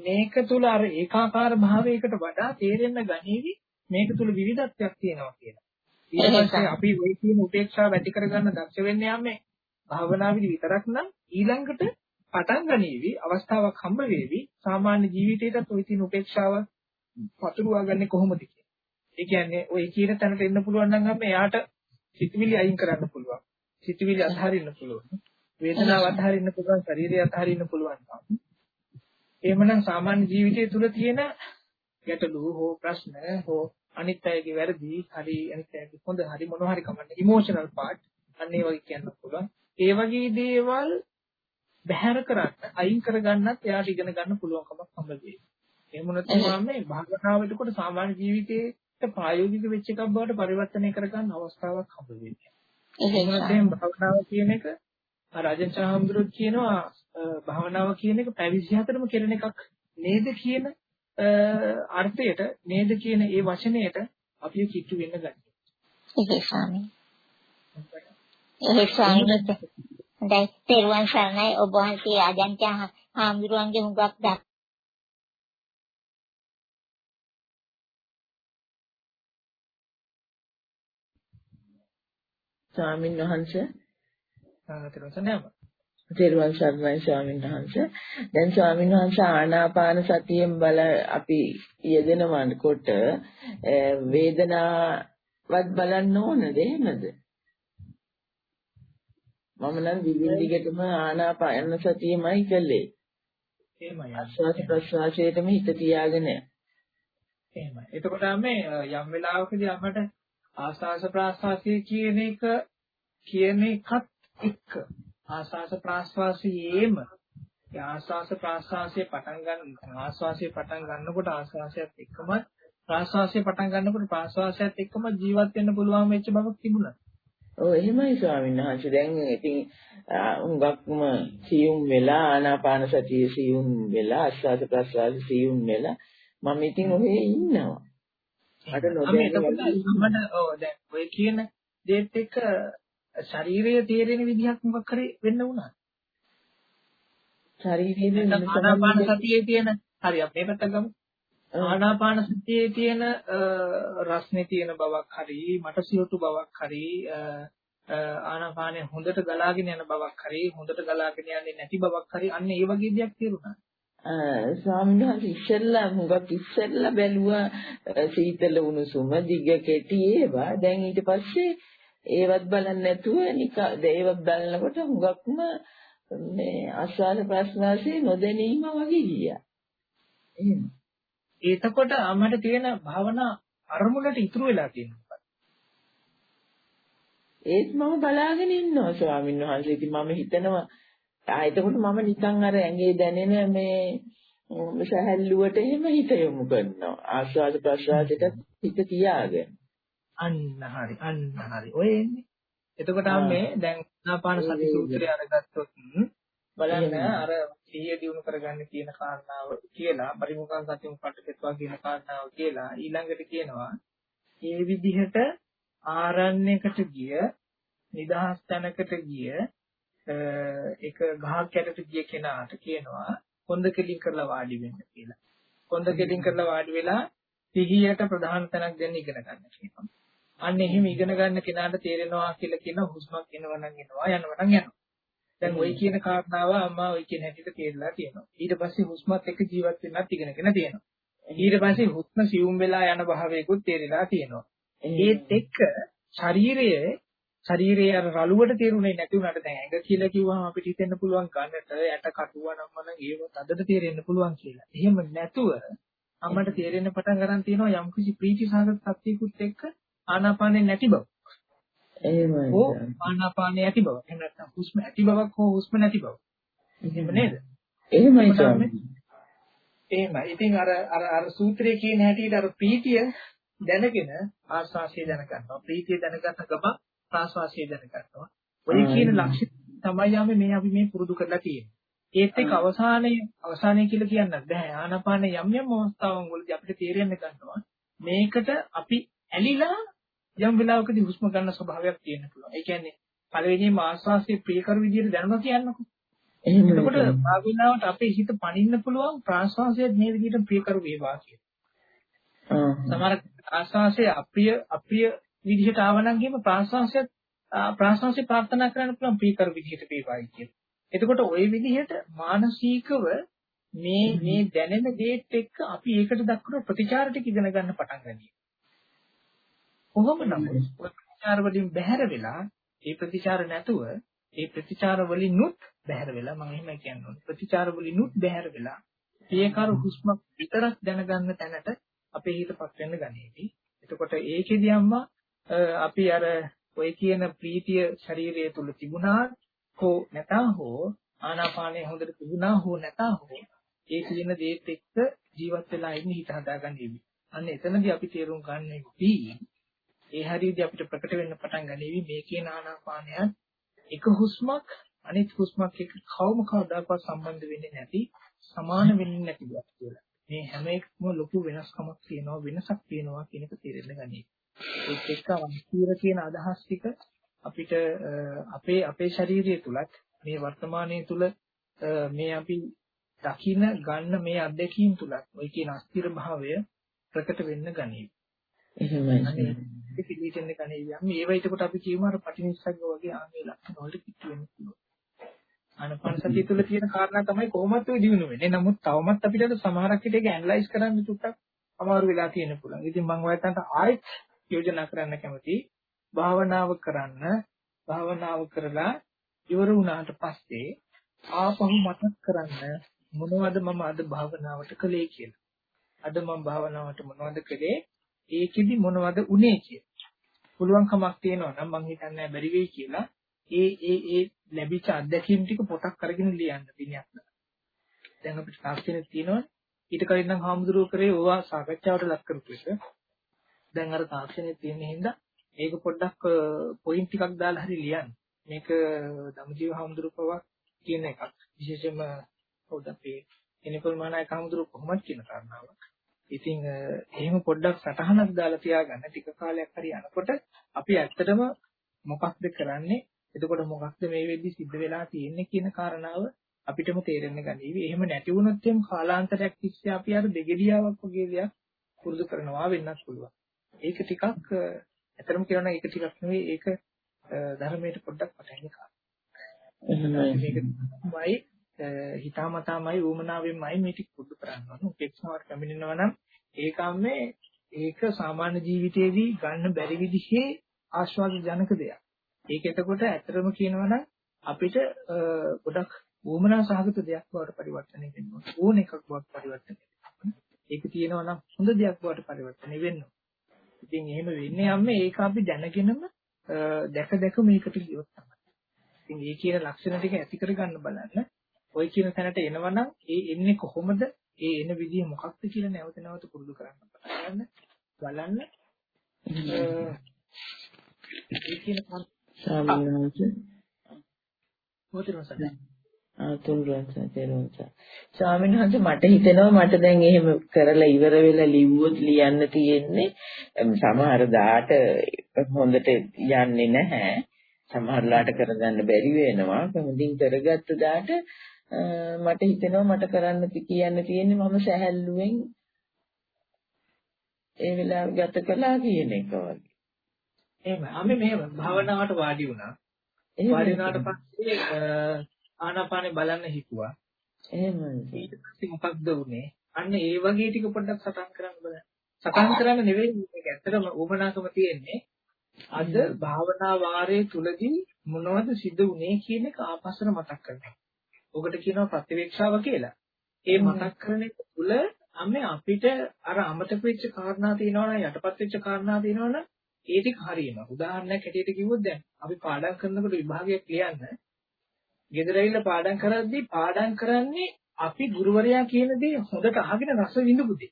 මේක තුල අර ඒකාකාර භාවයකට වඩා තේරෙන්න ගනීවි මේක තුල විවිධත්වයක් තියෙනවා කියලා. ඊට පස්සේ අපි ওই කියන උපේක්ෂාව ඇති කරගන්න දක්ෂ වෙන්නේ යන්නේ භාවනාවේදී විතරක් නම් ඊළඟට පටන් ගනීවි අවස්ථාවක් හම්බ වෙවි සාමාන්‍ය ජීවිතේටත් ওই තියෙන උපේක්ෂාව පතුරවා ගන්නේ කොහොමද ඒ කියන්නේ ওই කියන තැනට එන්න පුළුවන් නම් අපි එයාට සිතුවිලි අයින් කරන්න පුළුවන්. සිතුවිලි අත්හරින්න පුළුවන්. වේදනාව අත්හරින්න පුළුවන්, ශරීරය අත්හරින්න පුළුවන්. එහෙමනම් සාමාන්‍ය ජීවිතය තුළ තියෙන ගැටලු හෝ ප්‍රශ්න හෝ අනිත් අයගේ වැරදි හරි අනිත් අයගේ හොඳ හරි මොනවා හරි කමන්නේ ඉමෝෂනල් පාර්ට් අන්න ඒ වගේ කියන්න පුළුවන්. ඒ වගේ දේවල් බැහැර කරන්න අයින් කරගන්නත් එයාට ඉගෙන ගන්න පුළුවන්කමක් හම්බ වෙයි. එහෙම නැත්නම් මේ භාවනාවට සාමාන්‍ය ජීවිතයේ ප්‍රායෝගික වෙච්ච එකක් බවට පරිවර්තනය කරගන්න අවස්ථාවක් හම්බ වෙන්නේ. එහෙම භාවනාව කියන එක රාජන් චාහම්දුරුත් කියනවා භාවනාව කියන එක පැය 24ම කෙරෙන එකක් නේද කියන අර්ථයට නේද කියන ඒ වචනයට අපි කිට්ටු වෙන්න ගන්නවා. ඒක ස්වාමී. ඒ ස්වාමීන් දැන් තෙරුවන් සරණයි ඔබ වහන්සේ ආජන්ත්‍ය හාමුදුරුවන්ගේ හුඟක් දක් ස්වාමින් වහන්සේ තෙරුවන් තෙරුවන් සරණයි ස්වාමීන් වහන්සේ. දැන් ස්වාමීන් වහන්සේ ආනාපාන සතියෙන් බල අපි යෙදෙනවනකොට වේදනාවත් බලන්න ඕනද එහෙමද? මම නම් දිගින් දිගටම ආනාපාන සතියමයි කළේ. එහෙමයි. ආස්වාද ප්‍රසවාසයේටම හිත තියාගෙන. එහෙමයි. එතකොට මේ යම් වෙලාවකදී අපට ආස්වාස ප්‍රාස්වාසය කියන එක කියන එකත් එක්ක ආස්වාස ප්‍රාස්වාසයේම ආස්වාස ප්‍රාස්වාසයේ පටන් ගන්න ආස්වාසයේ පටන් ගන්නකොට ආස්වාසයත් එක්කම ප්‍රාස්වාසයේ පටන් ගන්නකොට ප්‍රාස්වාසයත් එක්කම ජීවත් වෙන්න පුළුවන් වෙච්ච බවක් තිබුණා. ඔව් එහෙමයි ස්වාමීන් වහන්සේ. දැන් ඉතින් උඟක්ම සියුම් වෙලා ආනාපාන සතිය සියුම් වෙලා ආස්වාද ප්‍රාස්වාස සියුම් වෙලා මම ඉතින් ඔහේ ඉන්නවා. මට නොදැනෙන්න ඔව් දැන් ඔය කියන දේත් එක්ක ශරීරය තේරෙන විදිහක් මොකක් හරි වෙන්න උනා. ශරීරයේ ආනාපාන සතියේ තියෙන හරි අපි මේ පැත්ත ගමු. ආනාපාන සතියේ තියෙන රස්නේ තියෙන බවක් හරි මට සියොටු බවක් හරි ආනාපානේ හොඳට ගලාගෙන යන බවක් හරි හොඳට ගලාගෙන යන්නේ නැති බවක් හරි අන්න ඒ වගේ දෙයක් තේරුණා. ස්වාමීන් වහන්සේ ඉස්සෙල්ලා හුඟක් ඉස්සෙල්ලා බැලුවා සීතල උණුසුම දිග කෙටි ඒවා දැන් ඊට පස්සේ ඒවත් බලන්නේ නැතුව නිකන් ඒවත් බලනකොට හුඟක්ම මේ ආස්වාද ප්‍රස්වාසයේ නොදැනීම වගේ ගියා. එහෙම. එතකොට අපිට තියෙන භාවනා අරමුණට ඉතුරු වෙලා තියෙනවා. ඒත් මම බලාගෙන ඉන්නවා ස්වාමීන් වහන්සේ. ඉතින් මම හිතනවා ආ එතකොට මම නිකන් අර ඇඟේ දැනෙන මේ සහැල්ලුවට එහෙම හිත යොමු කරනවා. ආස්වාද ප්‍රසආදයට හිත තියාගෙන. අන්න හරි අන්න හරි. ඔය එන්නේ. එතකොට මේ දැන් ආනාපාන සති සූත්‍රය අරගත්තොත් බලන්න අර සිහිය දිනු කරගන්න කියන කාරණාව කියලා පරිමුඛං සතියුම් පටකත්වා කියන කාරණාව කියලා ඊළඟට කියනවා මේ විදිහට ආරණ්‍යකට ගිය නිදහස් තැනකට ගිය එක ගහක් යටට ගිය කෙනාට කියනවා කොන්ද කෙලින් කරලා වාඩි වෙන්න කියලා. කොන්ද කෙලින් කරලා වාඩි වෙලා සිහියට ප්‍රධාන තැනක් දෙන්න ඉගෙන ගන්න කියනවා. අන්න එහෙම ඉගෙන ගන්න කෙනාට තේරෙනවා කියලා කියන හුස්මක් එනවා නම් එනවා යනවා නම් යනවා. දැන් ওই කියන කාරණාව අම්මා ওই කියන හැටියට තේරලා තියෙනවා. ඊට පස්සේ හුස්මත් එක්ක ජීවත් වෙන්නත් ඉගෙනගෙන තියෙනවා. ඊට පස්සේ හුස්ම සියුම් වෙලා යන භාවයකුත් තේරිලා තියෙනවා. ඒත් එක්ක ශරීරයේ ශරීරයේ අර රළුවට තේරුනේ නැති වුණාට දැන් ඇඟ කියලා කිව්වම අපිට හිතෙන්න පුළුවන් ගන්නට යට කටුවා නම් නම් ඒව තදට තේරෙන්න පුළුවන් කියලා. එහෙම නැතුව අම්මට තේරෙන්න පටන් ගන්න තියෙනවා යම්කිසි ප්‍රීති සහගත සත්‍යකුත් එක්ක ආනාපානේ නැති බව. එහෙමයි. ඕ ආනාපානේ ඇති බව. එහෙම නැත්නම් හුස්ම ඇති බවක් හෝ හුස්ම නැති බව. එහෙම නේද? එහෙමයි ස්වාමී. එහෙමයි. ඉතින් අර අර අර සූත්‍රයේ කියන හැටියට අර ප්‍රීතිය දැනගෙන ආස්වාසිය දැනගන්නවා. ප්‍රීතිය දැනගත්ත ගමන් ප්‍රාස්වාසිය දැනගන්නවා. ඔය කියන ලක්ෂණ තමයි අපි මේ අපි මේ පුරුදු කරලා තියෙන්නේ. ඒත් එක්ක අවසානයේ අවසානයේ කියලා කියන්නත් බෑ. ආනාපාන යම් යම් අවස්ථාවන් වලදී අපිට තේරෙන්න ගන්නවා මේකට අපි ඇලිලා යම් වෙලාවකදී හුස්ම ගන්න ස්වභාවයක් තියෙන්න පුළුවන්. ඒ කියන්නේ පළවෙනිම ආස්වාසිය ප්‍රියකර විදිහට දැනුණා කියන්නකෝ. එතකොට භාවිනාවට අපේ හිත පණින්න පුළුවන් ප්‍රාස්වාසයත් මේ විදිහට ප්‍රියකර වේවා කියලා. සමහර ආස්වාසය අප්‍රිය අප්‍රිය විදිහට ආවනම් කියම ප්‍රාස්වාසයත් ප්‍රාස්වාසය ප්‍රාර්ථනා කරන්න පුළුවන් ප්‍රියකර විදිහට වේවායි කියලා. එතකොට ওই විදිහට මානසිකව මේ මේ දැනෙන දේත් එක්ක අපි ඒකට දක්වන ප්‍රතිචාර ටික ඉගෙන ගන්න පටන් ගන්නවා. කොහොම නමුත් ප්‍රතිචාර වලින් බැහැර වෙලා ඒ ප්‍රතිචාර නැතුව ඒ ප්‍රතිචාර වලිනුත් බැහැර වෙලා මම එහෙම කියන්නේ ප්‍රතිචාර වලිනුත් බැහැර වෙලා පියකරු හුස්මක් විතරක් දැනගන්න තැනට අපේ හිතපත් වෙන්න ගනීවි. එතකොට ඒකෙදි අම්මා අපි අර ඔය කියන ප්‍රීතිය ශරීරය තුල තිබුණා හෝ නැතා හෝ ආනාපානය හොඳට තිබුණා හෝ නැතා හෝ ඒ කියන දේත් එක්ක ජීවත් වෙලා ඉන්න හිත හදාගන්නේවි. අන්න එතනදී අපි තේරුම් ගන්න ඕනේ ඒ හරියදී අපිට ප්‍රකට වෙන්න පටන් ගනීවි මේ කියන ආනාපානයත් එක හුස්මක් අනිත් හුස්මක් එක්ක කවම කවදාකවත් සම්බන්ධ වෙන්නේ නැති සමාන වෙන්නේ නැති දෙයක් කියලා. මේ හැම එකම ලොකු වෙනස්කමක් තියෙනවා වෙනසක් තියෙනවා කියන එක තේරෙන්න ගනී. ඒත් එක්ක අවස්ථීර කියන අදහස් ටික අපිට අපේ අපේ ශරීරය තුලත් මේ වර්තමානයේ තුල මේ අපි දකින ගන්න මේ අත්දැකීම් තුලත් ওই කියන අස්තිර භාවය ප්‍රකට වෙන්න ගනීවි. එහෙමයි. ඒක පිළිටෙන්න ගනීවි. මේවා එතකොට අපි කියමු අර පටිනිස්සග්ග වගේ ආමේ ලක්ෂණ වලට පිටු වෙන්න පුළුවන්. ආනපන සතිය තුළ තියෙන කාරණා තමයි කොහොමද ඔය දිනු වෙන්නේ. නමුත් තවමත් අපිට සමහරක් විට ඒක ඇනලයිස් කරන්න චුට්ටක් අමාරු වෙලා තියෙන පුළුවන්. ඉතින් මම ඔයයන්ට ආයෙත් යෝජනා කරන්න කැමතියි. භාවනාව කරන්න භාවනාව කරලා ඉවර වුණාට පස්සේ ආපහු මතක් කරන්න මොනවද මම අද භාවනාවට කළේ කියලා. අද මම භාවනාවට මොනවද කළේ? ඒකෙදි මොනවද උනේ කියලා. පුළුවන්කමක් තියෙනවා නම් මම හිතන්නේ බැරි වෙයි කියලා. ඒ ඒ ඒ ලැබිච්ච අත්දැකීම් ටික පොතක් අරගෙන ලියන්න පිණියක් නෑ. දැන් අපිට තාක්ෂණයක් තියෙනවනේ. ඊට කලින් නම් හාමුදුරුවෝ කරේ ඕවා සාකච්ඡාවට ලක් කරපු එක. දැන් අර තාක්ෂණයේ තියෙන හින්දා ඒක පොඩ්ඩක් පොයින්ට් ටිකක් දාලා හරි ලියන්න. මේක ධම්මජීව හාමුදුරුවෝ කියන එකක්. විශේෂයෙන්ම කවුද අපේ එනකොල් මහානායක හාමුදුරුවෝ කොහොමද කියන කාරණාවක්. ඉතින් එහෙම පොඩ්ඩක් සටහනක් දාලා තියාගන්න ටික කාලයක් හරි යනකොට අපි ඇත්තටම මොකක්ද කරන්නේ එතකොට මොකක්ද මේ වෙද්දි සිද්ධ වෙලා තියෙන්නේ කියන කාරණාව අපිටම තේරෙන්න ගනීවි. එහෙම නැති වුණොත් එම් කාලාන්තරයක් තිස්සේ අපි අර දෙගිඩියාවක් වගේ දෙයක් පුරුදු කරනවා වෙන්නත් පුළුවන්. ඒක ටිකක් ඇත්තටම කියනවා ඒක ටිකක් නෙවෙයි ඒක ධර්මයට පොඩ්ඩක් පටහැනි කාරණා. මේක තමයි හිතාමතාමයි ඌමනාවෙන්මයි මේ ටික පුරුදු කරන්න ඕන. උපේක්ෂාවට පැමිණෙනවා නම් ඒකම්මේ ඒක සාමාන්‍ය ජීවිතයේදී ගන්න බැරි විදිහේ ආස්වාද ජනක දෙයක්. ඒක එතකොට ඇත්තටම කියනවා නම් අපිට ගොඩක් ඌමනා සහගත දෙයක් බවට පරිවර්තනය වෙනවා. ඕන එකක් බවට පරිවර්තනය වෙනවා. ඒක තියෙනවා නම් හොඳ දෙයක් බවට පරිවර්තනය වෙනවා. ඉතින් එහෙම වෙන්නේ යන්නේ ඒක අපි දැනගෙනම දැක දැක මේකට ගියොත් තමයි. ඉතින් මේ කියන ලක්ෂණ ටික ඇති කරගන්න බලන්න. ওই කියන තැනට එනවනම් ඒ එන්නේ කොහොමද? ඒ එන විදිය මොකක්ද කියලා නැවත නැවත පුරුදු කරන්න බලන්න. බලන්න. ඒ කියන වහන්සේ මොකද තුන්රස තේරුම්ස ස්වාමීන් වහන්සේ මට හිතෙනවා මට දැන් එහෙම කරලා ඉවර වෙලා ලිව්වොත් ලියන්න තියෙන්නේ. සමහර දාට හොඳට යන්නේ නැහැ. සමහරලාට කරගන්න බැරි වෙනවා. කොහොමදින් කරගත්ත දාට මට හිතෙනවා මට කරන්න කියන්න තියෙන්නේ මම සැහැල්ලුවෙන් ඒ වෙලාව ගත කළා කියන එක වගේ එහෙම. අපි මෙහෙම භාවනාවට වාඩි වුණා. වාඩි වුණාට පස්සේ ආනාපානේ බලන්න හිතුවා. එහෙමයි. ඊට පස්සේ මොකක්ද වුනේ? අන්න ඒ වගේ ටික පොඩ්ඩක් සටහන් කරන්න බලන්න. සටහන් කරන්න නෙවෙයි මේක ඇත්තටම උවමනාකම තියෙන්නේ. අද භාවනා වාරයේ තුලදී මොනවද සිද්ධ වුනේ කියන එක ආපස්සට මතක් කරගන්න. ඔකට කියනවා ප්‍රතිවේක්ෂාව කියලා. ඒ මතක් කරන එක තුල අම්මේ අපිට අර අමතක වෙච්ච කාරණා තියෙනවනම් යටපත් වෙච්ච කාරණා තියෙනවනම් ඒ ටික හරියනවා. උදාහරණයක් හැටියට කිව්වොත් දැන් අපි පාඩම් කරනකොට විභාගයක් ලියන්න ගෙදර ඇවිල්ලා පාඩම් කරද්දී පාඩම් කරන්නේ අපි ගුරුවරයා කියන දේ හොඳට අහගෙන රස විඳපු දේ.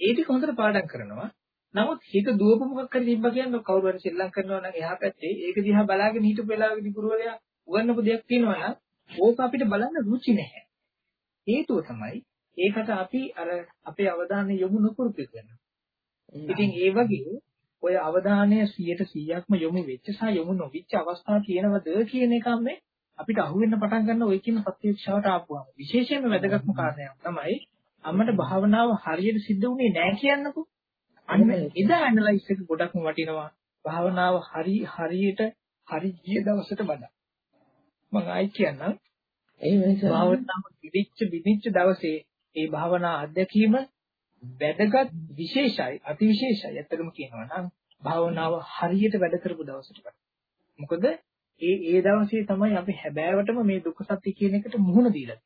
ඒ ටික හොඳට පාඩම් කරනවා. නමුත් හිත දුවපු මොකක් හරි තිබ්බා කියන්නේ කවුරු හරි ශ්‍රී ලංකන්නවා නම් එහා පැත්තේ ඒක දිහා බලාගෙන හිටපු වෙලාවෙදී ගුරුවරයා උගන්වපු දෙයක් තියෙනවා නම් ඕක අපිට බලන්න රුචි නැහැ. හේතුව තමයි ඒකට අපි අර අපේ අවධානය යොමු නොකරපු එක. ඉතින් ඒ වගේ ඔය අවධානය 100%ක්ම යොමු වෙච්ච සහ යොමු නොවිච්ච අවස්ථා තියෙනවද කියන එකම මේ අපිට අහුවෙන්න පටන් ගන්න ඔය කියන ප්‍රත්‍යක්ෂාවට ආපුවම විශේෂයෙන්ම වැදගත්ම කාරණයක් තමයි අම්මට භාවනාව හරියට සිද්ධ වුණේ නැහැ කියන්නකෝ. අන්න එදා ඇනලයිස් එක ගොඩක්ම වටිනවා. භාවනාව හරි හරියට හරි ගිය දවසට වඩා. මම ආයි කියන්නම්. ඒ නිසා භාවනාව පිළිච්ච බිනිච්ච දවසේ ඒ භාවනා අධ්‍යක්ීම වැදගත් විශේෂයි අතිවිශේෂයි. ඇත්තටම කියනවා නම් භාවනාව හරියට වැඩ කරපු දවසට මොකද ඒ ඒ දවසේ තමයි අපි හැබෑවටම මේ දුක්ඛ සත්‍ය කියන එකට මුහුණ දීලා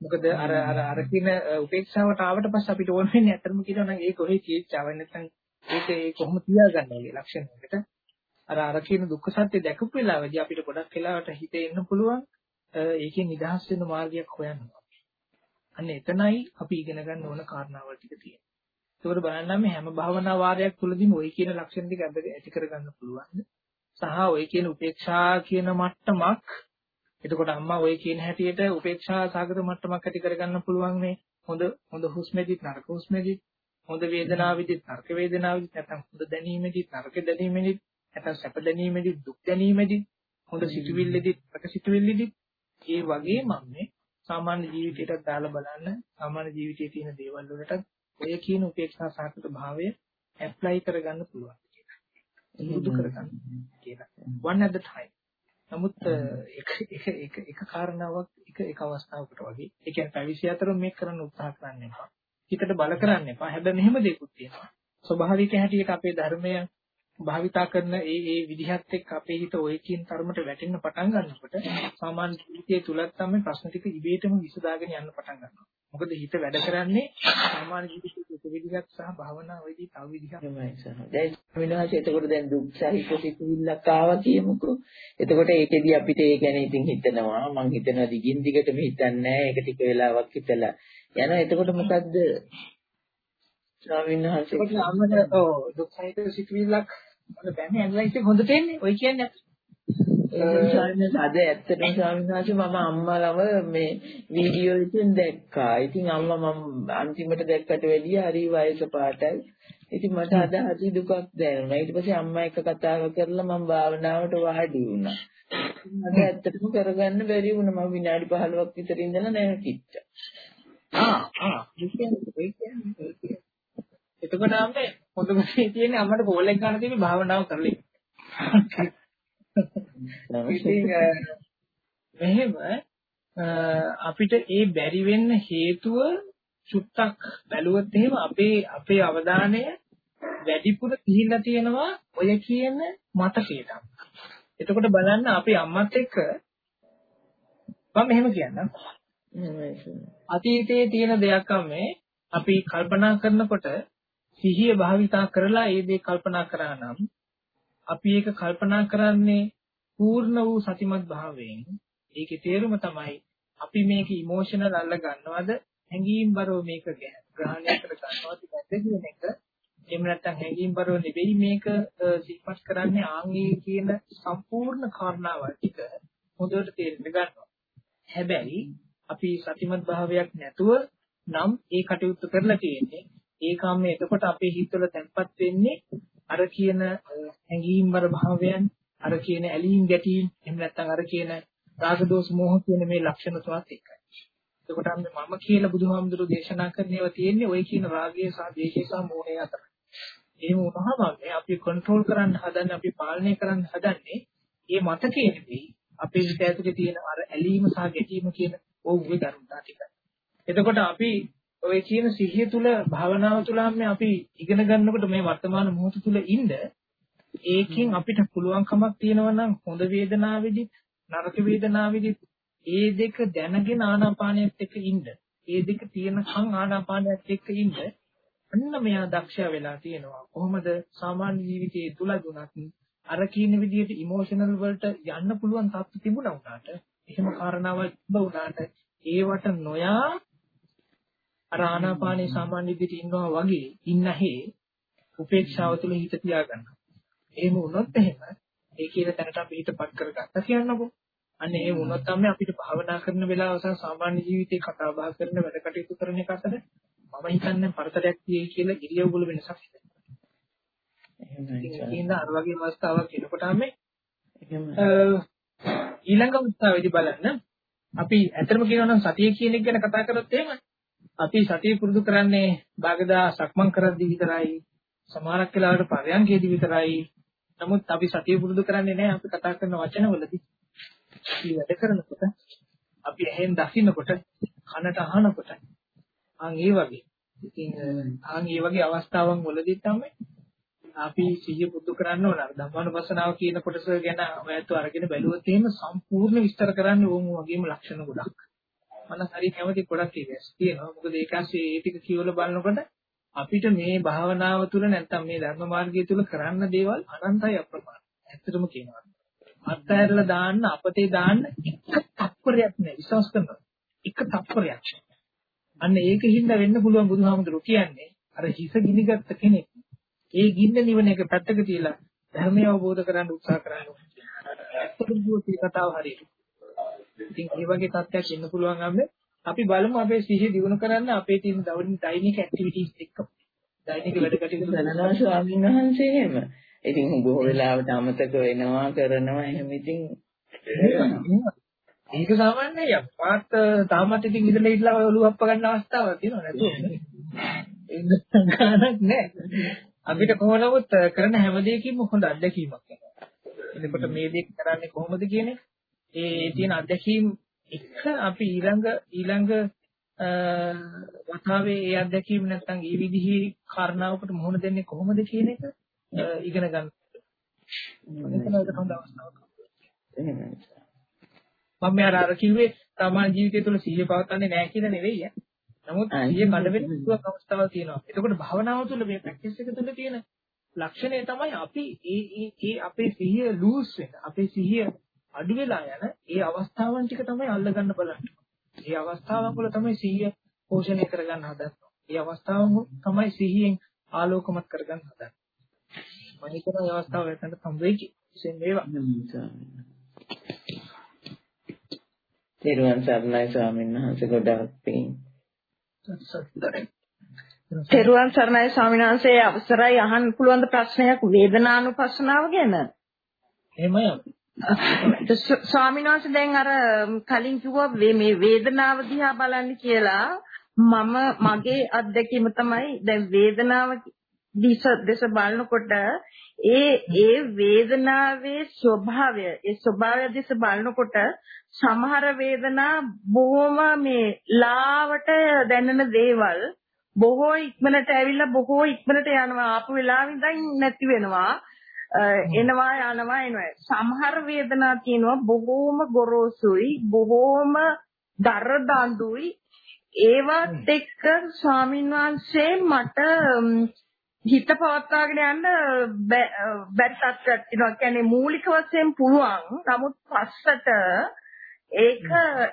මොකද අර අර අර කියන උපේක්ෂාවට ආවට පස්සේ අපිට ඕන වෙන්නේ ඇත්තටම කියනවා නම් ඒක කොහේ තියෙච්චාව නැත්නම් ඒක ඒ කොහොම තියාගන්නවද ලක්ෂණයකට අර අර කියන දුක්ඛ සත්‍ය දැකපු වෙලාවදී අපිට ගොඩක් වෙලාවට හිතේ එන්න පුළුවන් ඒකෙන් නිදහස් වෙන්න මාර්ගයක් හොයන්න අන්න එතනයි අපි ඉගෙන ගන්න ඕන කාරණාවල් ටික තියෙන්නේ. ඒකෝට බලන්න මේ හැම භාවනා වාරයක් තුළදීම ওই කියන ලක්ෂණ ටික ඇති කරගන්න පුළුවන්ද? සහ ওই කියන උපේක්ෂා කියන මට්ටමක් එතකොට අම්මා ওই කියන හැටියට උපේක්ෂා සාගත මට්ටමක් ඇති කරගන්න පුළුවන් මේ හොඳ හොඳ හුස්මෙදිත් නරක හුස්මෙදිත් හොඳ වේදනාවෙදිත් නරක වේදනාවෙදිත් නැත්නම් හොඳ දැනීමෙදිත් නරක දැනීමෙදිත් නැත්නම් සැප දැනීමේදී දුක් දැනීමේදී හොඳ සිතුවිල්ලෙදී ප්‍රක සිතුවිල්ලෙදී ඒ වගේ මම මේ සාමාන්‍ය ජීවිතයටත් දාලා බලන්න සාමාන්‍ය ජීවිතයේ තියෙන දේවල් වලට ඔය කියන උපේක්ෂා සාහිත භාවය ඇප්ලයි කරගන්න පුළුවන් කියලා. පුරුදු කරගන්න කියලා. one at the time. නමුත් එක එක එක එක කාරණාවක් එක එක අවස්ථාවකට වගේ ඒ කියන්නේ පැවිසි අතර මේක කරන්න උත්සාහ කරන්න එපා. හිතට බල කරන්න එපා. හැබැයි මෙහෙම දෙයක්ත් තියෙනවා. ස්වභාවික හැටියට අපේ ධර්මය භාවිතා කරන ඒ ඒ විදිහත් එක්ක අපේ හිත ඔය කියන තරමට වැටෙන්න පටන් ගන්නකොට සාමාන්‍ය ජීවිතයේ තුලත් තමයි ප්‍රශ්න ටික ඉබේටම විසඳාගෙන යන්න පටන් ගන්නවා. මොකද හිත වැඩ කරන්නේ සාමාන්‍ය ජීවිතයේ එක විදිහක් සහ භාවනාවේදී තව විදිහක්. එහෙමයි සහ. දැන් විනාශ එතකොට දැන් දුක් සහිත සිතුවිල්ලක් ආවා කියමුකෝ. එතකොට ඒකෙදි අපිට ඒ ගැන ඉතින් හිතනවා මං හිතනවා දිගින් දිගටම හිතන්නේ නැහැ. ඒක ටික වෙලාවක් හිතලා යනවා. එතකොට මොකද්ද ස්වාමීන් වහන්සේ ඒකට අම්මට ඔව් දුක් සහිත සිතුවිල්ලක් මම දැන් ඇනලයිස් එක හොඳට එන්නේ. ඔය කියන්නේ ස්වාමීන් අද ඇත්තටම ස්වාමීන් වහන්සේ මම අම්මා ළම මේ වීඩියෝ එකෙන් දැක්කා. ඉතින් අම්මා මම අන්තිමට දැක්කට වැඩිය හරි වයස පාටයි. ඉතින් මට අද හරි දුකක් දැනුණා. ඊට පස්සේ අම්මා එක්ක කතාව කරලා මම භාවනාවට වාඩි වුණා. මට ඇත්තටම කරගන්න බැරි වුණා. මම විනාඩි 15ක් විතර ඉඳලා නැගිට්ටා. ආ ආ එතකොට අපි හොඳම දේ තියෙන්නේ අම්මට කෝල් එක ගන්න තියෙන්නේ භාවනාව කරලා. ඉතින් මෙහෙම අපිට ඒ බැරි වෙන්න හේතුව චුට්ටක් බැලුවොත් එහෙම අපේ අපේ අවධානය වැඩිපුර ගිහිල්ලා තියෙනවා ඔය කියන මතකයට. එතකොට බලන්න අපේ අම්මත් එක්ක මම මෙහෙම කියන්නම්. අතීතයේ තියෙන දෙයක් අම්මේ අපි කල්පනා කරනකොට සිහිය භාවිතා කරලා ඒ දේ කල්පනා කරා නම් අපි ඒක කල්පනා කරන්නේ පූර්ණ වූ සතිමත් භාවයෙන්. ඒකේ තේරුම තමයි අපි මේක ඉමෝෂනල් අල්ල ගන්නවද හැඟීම් බරව මේක ග්‍රහණය කර ගන්නවද නැද්ද කියන එක එහෙම නැත්නම් හැඟීම් බරව නෙවෙයි මේක සිහිපත් කරන්නේ ආන්ගේ කියන සම්පූර්ණ කාරණාවල් ටික හොඳට තේරුම් ගන්නවා. හැබැයි අපි සතිමත් භාවයක් නැතුව නම් ඒ කටයුත්ත කරලා තියෙන්නේ ඒකම එතකොට අපේ හිතවල තැම්පත් වෙන්නේ අර කියන හැඟීම්වර භාවයන් අර කියන ඇලීම් ගැටීම් එහෙම නැත්නම් අර කියන රාග දෝෂ මෝහ කියන මේ ලක්ෂණ තුනත් එක්කයි. එතකොට මම කියලා බුදුහාමුදුරු දේශනා කරන්නේවා තියෙන්නේ ওই කියන රාගය සහ ද්වේෂය සහ මෝහය අතර. එහෙම වුණාම අපි කන්ට්‍රෝල් කරන්න හදන්නේ අපි පාලනය කරන්න හදන්නේ මේ මතකයේ නෙවෙයි අපේ හිත ඇතුලේ තියෙන අර ඇලීම සහ ගැටීම කියන ඕගුවේ ධර්මතා ටික. එතකොට අපි ඔය කියන සිහිය තුල භාවනාව තුලම අපි ඉගෙන ගන්නකොට මේ වර්තමාන මොහොත තුල ඉන්න ඒකෙන් අපිට පුළුවන්කමක් තියෙනවා නම් හොඳ වේදනාවෙදිත් නරක වේදනාවෙදිත් ඒ දෙක දැනගෙන ආනාපානයත් එක්ක ඉන්න. ඒ දෙක තියෙනකන් ආනාපානයත් එක්ක ඉන්න. අන්න මෙයා දක්ෂයා වෙලා තියෙනවා. කොහොමද සාමාන්‍ය ජීවිතයේ තුලදුනත් අර කියන විදිහට ඉමෝෂනල් වලට යන්න පුළුවන් තත්ත්ව තිබුණා උනාට එහෙම කාරණාවක් තිබුණා උනාට ඒවට නොයා අර ආනාපානේ සාමාන්‍ය විදිහට ඉන්නවා වගේ ඉන්නහේ උපේක්ෂාව තුළ හිත තියාගන්න. එහෙම වුණොත් එහෙම ඒ කියන තැනට අපි හිතපත් කරගත්තා කියන්නකෝ. අන්න ඒ වුණොත් තමයි අපිට භාවනා කරන වෙලාව සහ සාමාන්‍ය ජීවිතේ කතා බහ කරන වැඩ කටයුතු කරන එක අතර මම හිතන්නේ පරතරයක් තියෙයි කියලා ඉරියව් වල වෙනසක් හිතෙනවා. එහෙනම් අර වගේ අවස්ථාවක් එනකොට අපි ඊළඟ අවස්ථාවේදී බලන්න අපි ඇත්තම කියනවා නම් සතිය කියන එක ගැන කතා කරොත් එහෙම අපි සතිය පුරුදු කරන්නේ භාගදා සක්මන් කරද්දී විතරයි. සමහරක් වෙලාවට පරයන්කේදී විතරයි. නමුත් අපි සතිය පුරුදු කරන්නේ නැහැ. අපි කතා කරන වචනවලදී. අපි වැඩ කරනකොට අපි ඇහෙන් දකින්නකොට කනට අහනකොට ආන් ඒ වගේ. ඉතින් ආන් ඒ වගේ අවස්ථාවන් වලදී තමයි අපි සිහිය පුරුදු කරන්න ඕන. අර ධම්මානුපස්සනාව කියන කොටස ගැන ඔයත් අරගෙන බැලුවොත් එහෙම සම්පූර්ණ විස්තර කරන්නේ ඕම වගේම ලක්ෂණ ගොඩක්. මම හරි කැමති ගොඩක් ඒකස් තියෙනවා. මොකද ඒක ඇස්සේ ඒ ටික කියවලා බලනකොට අපිට මේ භාවනාව තුළ නැත්තම් මේ ධර්ම මාර්ගය තුළ කරන්න දේවල් අනන්තයි අප්‍රමාණ. ඇත්තටම කියනවා. අත්හැරලා දාන්න අපතේ දාන්න එක තප්පරයක් නෑ විශ්වාස කරනවා. එක තප්පරයක්. අන්න ඒකින්ද වෙන්න පුළුවන් බුදුහාමුදුරුවෝ කියන්නේ අර හිස ගිනිගත්ත කෙනෙක්. ඒ ගින්න නිවන එක පැත්තක තියලා ධර්මය අවබෝධ කරගන්න උත්සාහ කරනවා. ඇත්තටම මේ කතාව හරියට. ඉතින් මේ වගේ තත්ත්වයක් එන්න පුළුවන් අම්මේ අපි බලමු අපේ සිහිය දිනු කරන්න අපේ තියෙන දෛනික ඇක්ටිවිටීස් එක්ක. දෛනික වැඩ කටයුතු කරනවා ස්වාමීන් වහන්සේ එහෙම. ඉතින් බොහෝ වෙලාවට අමතක වෙනවා කරනවා එහෙම ඉතින්. ඒක සාමාන්‍යයි. අප්පාත් තාමත් ඉතින් ඉඳලා ඉట్లా ඔළුව අප්ප ගන්න අවස්ථාවක් තියෙනවා නේද ඒක ගානක් නෑ අපිට කොහොමද කරන හැම දෙයකින්ම හොඳ අත්දැකීමක් එනවා. එතකොට මේ දේ කරන්නේ කොහොමද කියන ඒ තියෙන අත්දැකීම් එක අපි ඊළඟ ඊළඟ වතාවේ ඒ අත්දැකීම් නැත්නම් ඒ විදිහේ කාරණාවකට මුහුණ දෙන්නේ කොහොමද කියන එක ඉගෙන ගන්න. එතන ඒක හොඳ අවස්ථාවක්. එහෙමයි. මම අර අර කිව්වේ සාමාන්‍ය ජීවිතය තුළ සිහිය පවත්න්නේ නැහැ කියලා නෙවෙයි. නමුත් සිහිය කඩ වෙන සුවක් අවස්ථාවක් තියෙනවා. එතකොට භවනාව තුළ මේ ප්‍රැක්ටිස් එක තුළ තියෙන ලක්ෂණය තමයි අපි ඒ ඒ අපේ සිහිය ලූස් වෙන අපේ සිහිය අඩු වෙලා යන ඒ අවස්ථාවන් ටික තමයි අල්ලගන්න බලන්නේ. ඒ අවස්ථාවන් වල තමයි සිහිය පෝෂණය කරගන්න හදන්නේ. ඒ අවස්ථාවන් තමයි සිහියෙන් ආලෝකමත් කරගන්න හදන්නේ. මම හිතනවා මේ අවස්ථාව වැටෙන්න සම්බෙයි කිසිම වේවා. තෙරුවන් සරණයි ස්වාමීන් වහන්සේ ගොඩාක් පිං. තෙරුවන් සරණයි ස්වාමීන් වහන්සේ අවසරයි අහන්න පුළුවන් ප්‍රශ්නයක් වේදනානුපස්සනාව ගැන. එහෙමයි. ස්වාමීන් වහන්සේ දැන් අර කලින් කිව්වා මේ වේදනාව දිහා බලන්න කියලා මම මගේ අත්දැකීම තමයි දැන් වේදනාව දිස දෙස බලනකොට ඒ ඒ වේදනාවේ ස්වභාවය ඒ ස්වභාවය දිස බලනකොට සමහර වේදනා බොහොම මේ ලාවට දැනෙන දේවල් බොහෝ ඉක්මනට ඇවිල්ලා බොහෝ ඉක්මනට යනවා ආපු වෙලාවෙ ඉඳන් නැති වෙනවා. එනවා යනවා එනවා සමහර වේදනා තියෙනවා බොහෝම ගොරෝසුයි බොහෝම දරදඬුයි ඒවත් එක්ක ස්වාමින් වහන්සේ මට හිත පවත්වාගෙන යන්න බැරි තත්ත්වයක් තියෙනවා. කියන්නේ මූලික වශයෙන් පුළුවන්. නමුත් පස්සට ඒක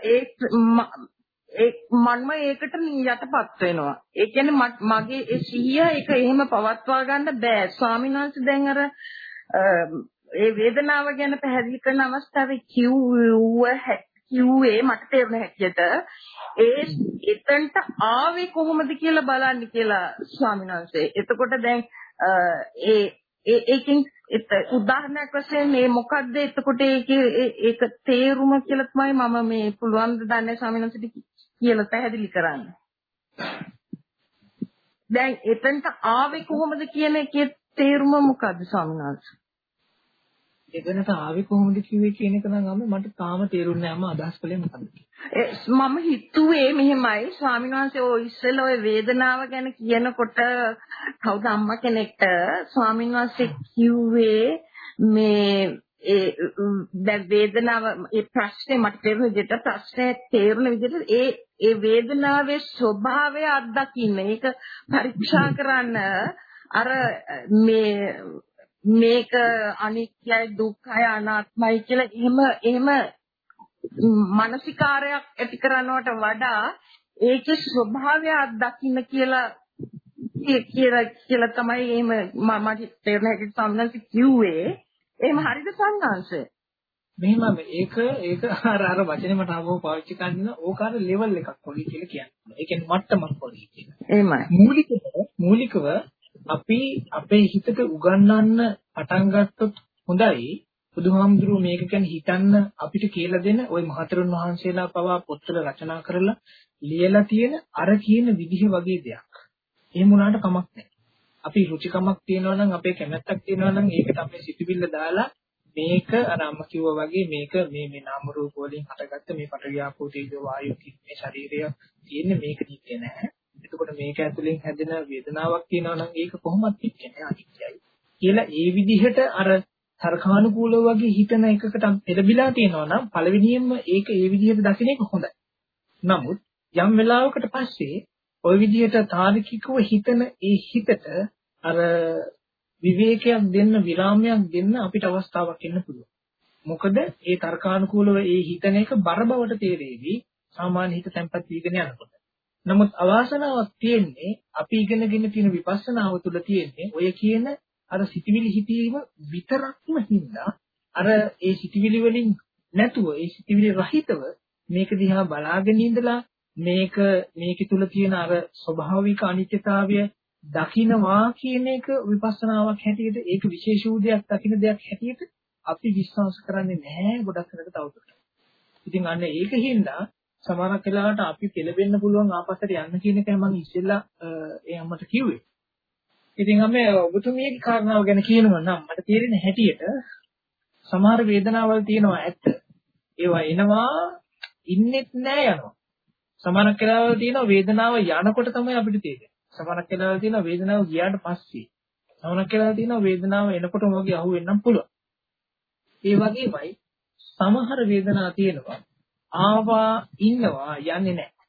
ඒ මන්ම ඒකට යටපත් වෙනවා. ඒ කියන්නේ මගේ ඒ සිහිය ඒක එහෙම පවත්වා ගන්න බෑ. ස්වාමීන් වහන්සේ දැන් අර ඒ වේදනාව ගැන පැහැදිලි කරන අවස්ථාවේ කිව්ව කිව්වේ මට තේරුණ හැටියට ඒ එතනට ආවේ කොහොමද කියලා බලන්න කියලා ස්වාමීන් වහන්සේ. එතකොට දැන් ඒ ඒකෙන් උදාහරණයක් වශයෙන් මේ මොකද්ද එතකොට ඒකේ ඒක තේරුම කියලා තමයි මම මේ පුළුවන් ද දන්නේ ස්වාමීන් වහන්සේට කියලා පැහැදිලි කරන්න. දැන් එතනට ආවේ කොහොමද කියන එකේ තේරුම මොකද්ද ස්වාමීන් වහන්සේ? එතනට ආවේ කොහොමද කිව්වේ කියන එක නම් අම්ම මට තාම තේරුන්නේ නැහැ. අම්ම අදහස් කළේ මොකද්ද? මම හිතුවේ මෙහෙමයි. ස්වාමීන් වහන්සේ ඔය ඉස්සෙල්ලා ඔය වේදනාව ගැන කියනකොට කවුද අම්මා කෙනෙක්ට ස්වාමීන් වහන්සේ කිව්වේ මේ ඒ දැන් වේදනාව ඒ ප්‍රශ්නේ මට තේරුණ විදිහට ප්‍රශ්නේ තේරුණ විදිහට ඒ ඒ වේදනාවේ ස්වභාවය අත්දකින්න. ඒක පරීක්ෂා කරන්න අර මේ මේක අනිත්‍යයි දුක්ඛයි අනාත්මයි කියලා එහෙම එහෙම මානසිකාරයක් ඇති කරනවට වඩා ඒකේ ස්වභාවය අත්දකින්න කියලා කියලා කියලා තමයි එහෙම මට තේරෙන හැටි සම්මත කිව්වේ එහෙම හරිද සංඝංශ මෙහෙම ඒක ඒක අර අර වචනේ මට ආවෝ පාවිච්චි කරන ඕකාර ලෙවල් එකක් පොඩි කියලා කියන්නේ. ඒ කියන්නේ මට්ටමක් පොඩි කියලා. එහෙමයි. මූලිකව මූලිකව අපි අපේ හිතට උගන්වන්න පටන් ගත්තොත් හොඳයි බුදුහාමුදුරුවෝ මේක ගැන හිතන්න අපිට කියලා දෙන ওই මහතෙරුන් වහන්සේලා පවා පොත්වල රචනා කරලා ලියලා තියෙන අර කියන විදිහ වගේ දෙයක්. එහෙම වුණාට කමක් නැහැ. අපි රුචිකමක් තියෙනවා නම් අපේ කැමැත්තක් තියෙනවා නම් ඒකට අපේ සිතිවිල්ල දාලා මේක අර අම්ම කිව්වා වගේ මේක මේ මේ නාම රූප වලින් හටගත්ත මේ පටවියාපෝ තේජෝ වායු මේ ශරීරය තියෙන්නේ මේක නිත්‍ය නැහැ. එතකොට මේක ඇතුලෙන් හැදෙන වේදනාවක් තියෙනවා නම් ඒක කොහොමද නිත්‍ය නැහැ අනිත්‍යයි. කියලා ඒ විදිහට අර තර්කානුකූලව වගේ හිතන එකකට පෙළඹිලා තියෙනවා නම් පළවෙනියෙන්ම ඒක ඒ විදිහට දකින්න එක හොඳයි. නමුත් යම් වෙලාවකට පස්සේ ওই විදිහට තාර්කිකව හිතන ඒ හිතට අර විවේකයක් දෙන්න විරාමයක් දෙන්න අපිට අවස්ථාවක් එන්න පුළුවන්. මොකද ඒ තර්කානුකූලව ඒ හිතන එක බර බවට තේරෙවි සාමාන්‍ය හිත තැම්පත් වීගෙන යනකොට. නමුත් අවාසනාවක් තියෙන්නේ අපි ඉගෙනගෙන තියෙන විපස්සනාව තුළ තියෙන්නේ ඔය කියන අර සිටිවිලි හිතීම විතරක්ම හින්දා අර ඒ සිටිවිලි වලින් නැතුව ඒ සිටිවිලි රහිතව මේක දිහා බලාගෙන ඉඳලා මේක මේක තුල තියෙන අර ස්වභාවික අනිත්‍යතාවය දකින්නවා කියන එක විපස්සනාවක් හැටියට ඒක විශේෂ වූ දෙයක් දකින්න දෙයක් හැටියට අපි විශ්වාස කරන්නේ නැහැ ගොඩක් වෙනකට තවදුරටත්. ඉතින් අන්න ඒකින්ද සමහරක් වෙලාවට අපි පෙළවෙන්න පුළුවන් ආපස්සට යන්න කියන එකයි මම ඉස්සෙල්ලා ඒ අම්මට කිව්වේ. ඉතින් අම්මේ ඔබතුමියගේ කාරණාව ගැන කියනවා නම් මට තේරෙන හැටියට සමහර වේදනාවල් තියෙනවා ඇත්ත. ඒවා එනවා ඉන්නෙත් නෑ යනවා. සමහරක් වෙලාවල් තියෙනවා වේදනාව යනකොට තමයි අපිට තේරෙන්නේ. සමහරක් වෙලාවල් තියෙනවා වේදනාව ගියාට පස්සේ. සමහරක් වෙලාවල් තියෙනවා වේදනාව එනකොටම වගේ අහුවෙන්නම් පුළුවන්. ඒ වගේමයි සමහර වේදනා තියෙනවා ආවා ඉන්නවා යන්නේ නැහැ.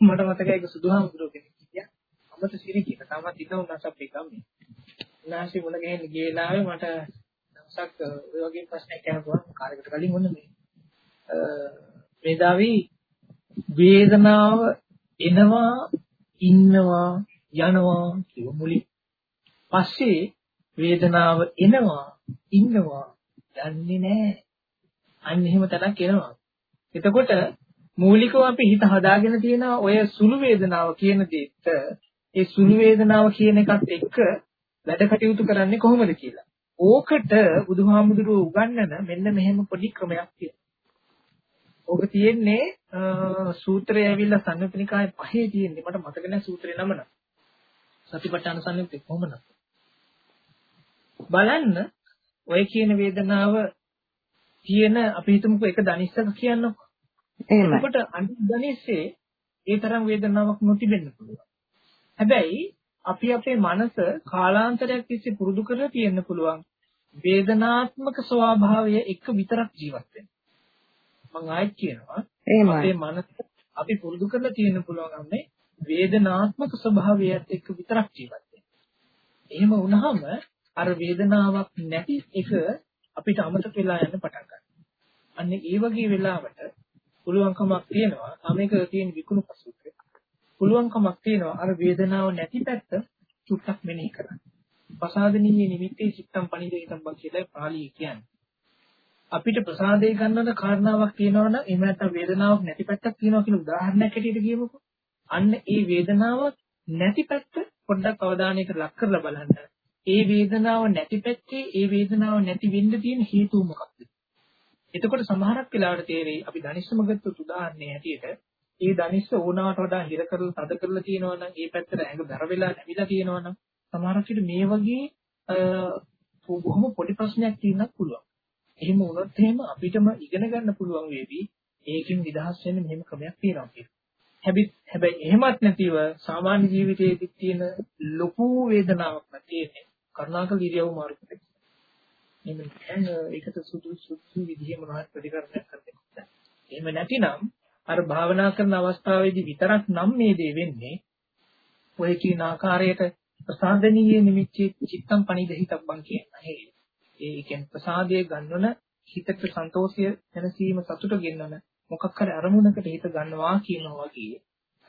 මට මතකයි ඒක සුදුහාමුදුරුවෝ කෙනෙක් කිව්වා. අමත සිරි කියන තාමත් ඉන්නව නැසප් එකක් මේ. උනාසි මුණ ගහන්න ගියලාවේ මට දවසක් ඔය වගේ ප්‍රශ්නයක් අහපුවා කාලයකට කලින් මොන මේ මේදාවි වේදනාව එනවා ඉන්නවා යනවා කිව්ව මුලින් පස්සේ වේදනාව එනවා ඉන්නවා යන්නේ නැහැ අන්න එහෙම තැනක් එනවා එතකොට මූලිකව අපි හිත හදාගෙන තියෙන ඔය සුළු වේදනාව කියන දෙයට ඒ සුළු වේදනාව කියන එකත් එක්ක වැඩ කටයුතු කරන්නේ කොහොමද කියලා. ඕකට බුදුහාමුදුරුවෝ උගන්වන මෙන්න මෙහෙම පොඩි ක්‍රමයක් තියෙනවා. ඕක තියෙන්නේ සූත්‍රය ඇවිල්ලා සංයුත්නිකායේ පහේ තියෙන්නේ. මට මතක නැහැ සූත්‍රේ නම නම්. සතිපට්ඨාන සංයුත්තේ කොහොමද? බලන්න ඔය කියන වේදනාව තියෙන අපි හිතමුකෝ එක දනිස්සක කියන්නකෝ. එහෙමයි. එතකොට අනිත් දනිස්සේ ඒ තරම් වේදනාවක් නොතිබෙන්න පුළුවන්. හැබැයි අපි අපේ මනස කාලාන්තරයක් තිස්සේ පුරුදු කරලා තියෙන්න පුළුවන් වේදනාත්මක ස්වභාවය එක විතරක් ජීවත් වෙන්න. මම ආයෙත් කියනවා අපේ මනස අපි පුරුදු කරලා තියෙන්න පුළුවන් අම්මේ වේදනාත්මක ස්වභාවයත් එක්ක විතරක් ජීවත් වෙන්න. එහෙම වුණාම අර වේදනාවක් නැති එක අපිට අමතක වෙලා යන්න පටන් ගන්නවා. අන්න ඒ වගේ වෙලාවට පුළුවන්කමක් තියෙනවා අමේක තියෙන විකුණු පසුත්‍රය. පුළුවන්කමක් තියෙනවා අර වේදනාව නැති පැත්ත චුට්ටක් මෙනෙහි කරන්න. ප්‍රසාදනීය නිමිත්තේ සිත්තම් පණිදේතම් බක් කියලා පාළිය කියන්නේ. අපිට ප්‍රසාදේ ගන්නන කාරණාවක් තියෙනවා නම් එහෙම නැත්නම් වේදනාවක් නැති පැත්තක් තියෙනවා කියලා උදාහරණයක් හැටියට කියමුකෝ. අන්න ඒ වේදනාව නැති පැත්ත පොඩ්ඩක් අවධානයකට ලක් කරලා බලන්න. ඒ වේදනාව නැති පැත්තේ ඒ වේදනාව නැති වෙන්න තියෙන හේතුව මොකක්ද? එතකොට සමහරක් වෙලාවට තේරෙයි අපි ධනිස්සම ගත්තොත් උදාහරණයක් හැටියට ඒ ධනිස්ස ඕනාවට වඩා හිර කරලා තද කරලා තියෙනවා නම් ඒ පැත්තට ඇඟ බර වෙලා නැමිලා තියෙනවා නම් සමහරක් විට මේ වගේ බොහොම පොඩි ප්‍රශ්නයක් තියෙන්නත් පුළුවන්. එහෙම වුණොත් එහෙම අපිටම ඉගෙන ගන්න පුළුවන් වේවි ඒකෙන් නිදහස් වෙන්න මෙහෙම ක්‍රමයක් තියෙනවා කියලා. හැබැයි හැබැයි එහෙමත් නැතිව සාමාන්‍ය ජීවිතයේදී තියෙන ලොකු වේදනාවක් නැතිනේ කරුණාකර ඉරියව් මාරු කරගන්න. එහෙනම් ඒකට සුදු සුදු විදිහේ මොනවද ප්‍රතිකරණයක් කරන්නේ. එහෙම නැතිනම් අර භාවනා කරන අවස්ථාවේදී විතරක් නම් මේ දේ වෙන්නේ ඔය කියන ආකාරයට ප්‍රසාදනීය නිමිච්චේ චිත්තම් පණිද හිතබ්බන් කියන්නේ. ඒ කියන්නේ ප්‍රසාදයේ ගන්නවන හිතට සන්තෝෂය දැනසීම සතුට ගෙන්නන මොකක් හරි අරමුණකට හිත ගන්නවා කියනවා වගේ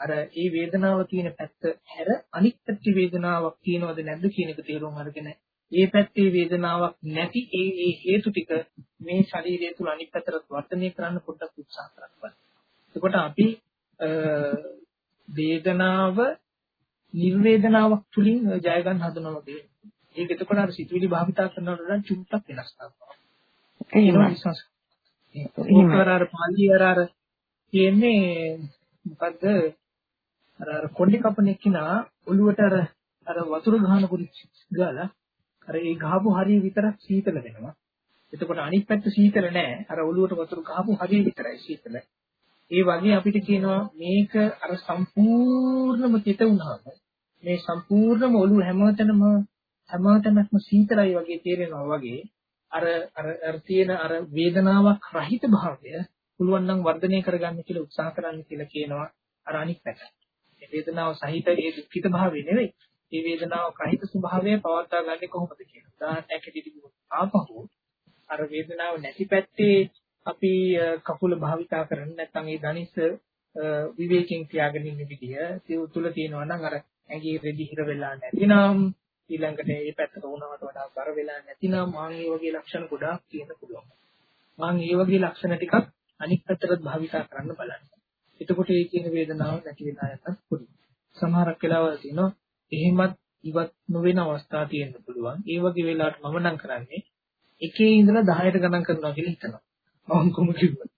අර ඒ වේදනාව තියෙන පැත්ත හැර අනිත් පැත්තේ වේදනාවක් තියෙනවද නැද්ද කියන එක තේරුම් අරගෙන ඒ පැත්තේ වේදනාවක් නැති ඒ ඒ හේතු ටික මේ ශරීරය තුල අනිත් පැත්තට වර්ධනය කරන්න පොඩ්ඩක් උත්සාහ කරන්න. එතකොට අපි වේදනාව නිර්වේදනාවක් තුලින් ජය ගන්න හදනවා වගේ. ඒක එතකොට අර සිතුවිලි භාවිතා කරනවට වඩා චුට්ටක් වෙනස් කරනවා. එහෙම විශ්වාස. ඒක අර පාලි අර අර කියන්නේ මොකද්ද අර අර කොණ්ඩේ කපන එක්කිනා ඔළුවට අර අර වතුර ගහන කුරිච්ච ගාලා අර ඒ ගහපු හරිය විතරක් සීතල වෙනවා. එතකොට අනිත් පැත්ත සීතල නෑ. අර ඔළුවට වතුර ගහපු හරිය විතරයි සීතල. ඒ වගේ අපිට කියනවා මේක අර සම්පූර්ණම තිත වුණාම මේ සම්පූර්ණම ඔළුව හැමතැනම හැමතැනම සීතලයි වගේ තේරෙනවා වගේ අර අර අර තියෙන අර වේදනාවක් රහිත භාවය පුළුවන් නම් වර්ධනය කරගන්න කියලා උත්සාහ කරන්න කියලා කියනවා අර අනිත් පැත්ත. මේ වේදනාව සහිත ඒ දුක්ඛිත භාවය නෙවෙයි. මේ වේදනාව රහිත ස්වභාවය පවත්වා ගන්න කොහොමද කියලා. උදාහරණයක් හැටියට ආපහු අර වේදනාව නැති පැත්තේ අපි කකුල භාවිතා කරන්නේ නැත්නම් ඒ ධනිස විවේකයෙන් තියාගෙන ඉන්න විදිය ඒ තුල තියෙනවා නම් අර ඇඟේ රෙදි හිර වෙලා නැතිනම් ඊළඟට මේ පැත්තට වුණාට වඩා බර වෙලා නැතිනම් මාන් මේ වගේ ලක්ෂණ ගොඩාක් තියෙන්න පුළුවන්. මාන් මේ වගේ ලක්ෂණ ටිකක් අනිත් පැත්තට භාවිතා කරන්න බලන්න. එතකොට ඒ කියන වේදනාව නැති වෙලා යනත් පුළුවන්. සමහරක් වෙලාවල් තියෙනවා එහෙමත් ඉවත් නොවන අවස්ථා තියෙන්න පුළුවන්. ඒ වගේ වෙලාවට මම නම් කරන්නේ එකේ ඉඳලා 10ට ගණන් කරනවා කියලා හිතනවා. මම කොහොම කිව්වද?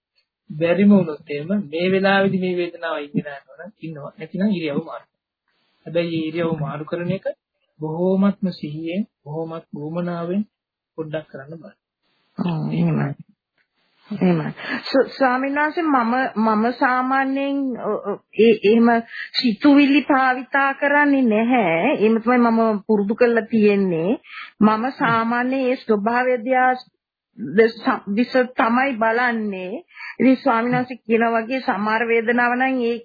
බැරිම වුණොත් එහෙම මේ වෙලාවේදී මේ වේදනාව ඉන්නේ නැනවනම් ඉන්නවා. නැතිනම් ඉරියව් මාරු. හැබැයි ඉරියව් මාරු කරන එක බොහෝමත්ම සිහියෙන්, බොහෝමත් ගුමනාවෙන් පොඩ්ඩක් කරන්න බෑ. ඔව් එහෙමයි. එහෙමයි. ස්වාමීන් වහන්සේ මම මම සාමාන්‍යයෙන් ඒ එහෙම සිතුවිලි භාවිතා කරන්නේ නැහැ. එහෙම තමයි මම පුරුදු කරලා තියෙන්නේ. මම සාමාන්‍යයෙන් ඒ ස්වභාවය දිහා විස තමයි බලන්නේ. ඉතින් ස්වාමීන් වහන්සේ කියන වගේ සමහර වේදනාව නම් ඒ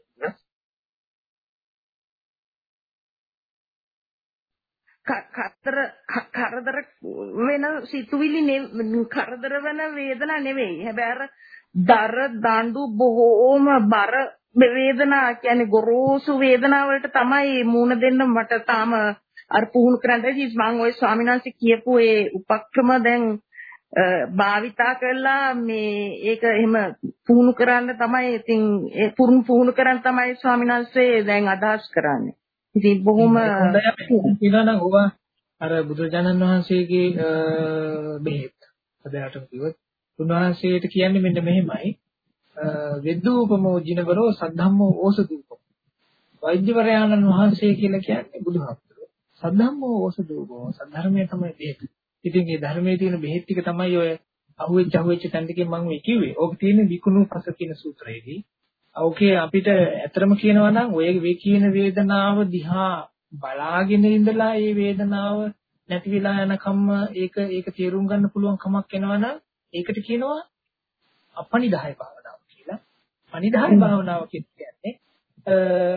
කරදර කරදර වෙන සිතුවිලි කරදර වෙන වේදනා නෙවෙයි. හැබැයි අර දර දඬු බොහෝම බර වේදනා කියන්නේ ගොරෝසු වේදනා වලට තමයි මූණ දෙන්න මට තාම අර පුහුණු කරන්න ඉතින් මම ওই ස්වාමීන් වහන්සේ කියපු ඒ උපක්‍රම දැන් භාවිතා කළා මේ ඒක එහෙම පුහුණු කරන්න තමයි ඉතින් ඒ පුහුණු පුහුණු කරන් තමයි ස්වාමීන් වහන්සේ දැන් අදහස් කරන්නේ. ඉතින් බොහොම කියනවා නම් ඕවා අර බුදුරජාණන් වහන්සේගේ බෙහෙත්. අදහටම කිව්වොත් උන්වහන්සේට කියන්නේ මෙන්න මෙහෙමයි. වෙද්දූපමෝ ජිනවරෝ සද්ධම්මෝ ඕසදූපෝ වෛද්‍යවරයාණන් වහන්සේ කියලා කියන්නේ බුදුහාමුදුරුවෝ. සද්ධම්මෝ ඕසදූපෝ සද්ධර්මය තමයි බෙහෙත්. ඉතින් මේ ධර්මයේ තියෙන බෙහෙත් ටික තමයි ඔය අහුවෙච්ච අහුවෙච්ච තැන් ටිකෙන් මම මේ කිව්වේ. ඕක තියෙන්නේ විකුණු පස කියන සූත්‍රයේදී. ඕකේ අපිට ඇත්තම කියනවා නම් ඔය වේ කියන වේදනාව දිහා බලාගෙන ඉඳලා ඒ වේදනාව නැති වෙලා යනකම්ම ඒක ඒක තේරුම් ගන්න පුළුවන් කමක් එනවා නම් ඒකට කියනවා අපනිදාය භාවනාව කියලා. අනිදාය භාවනාව කියන්නේ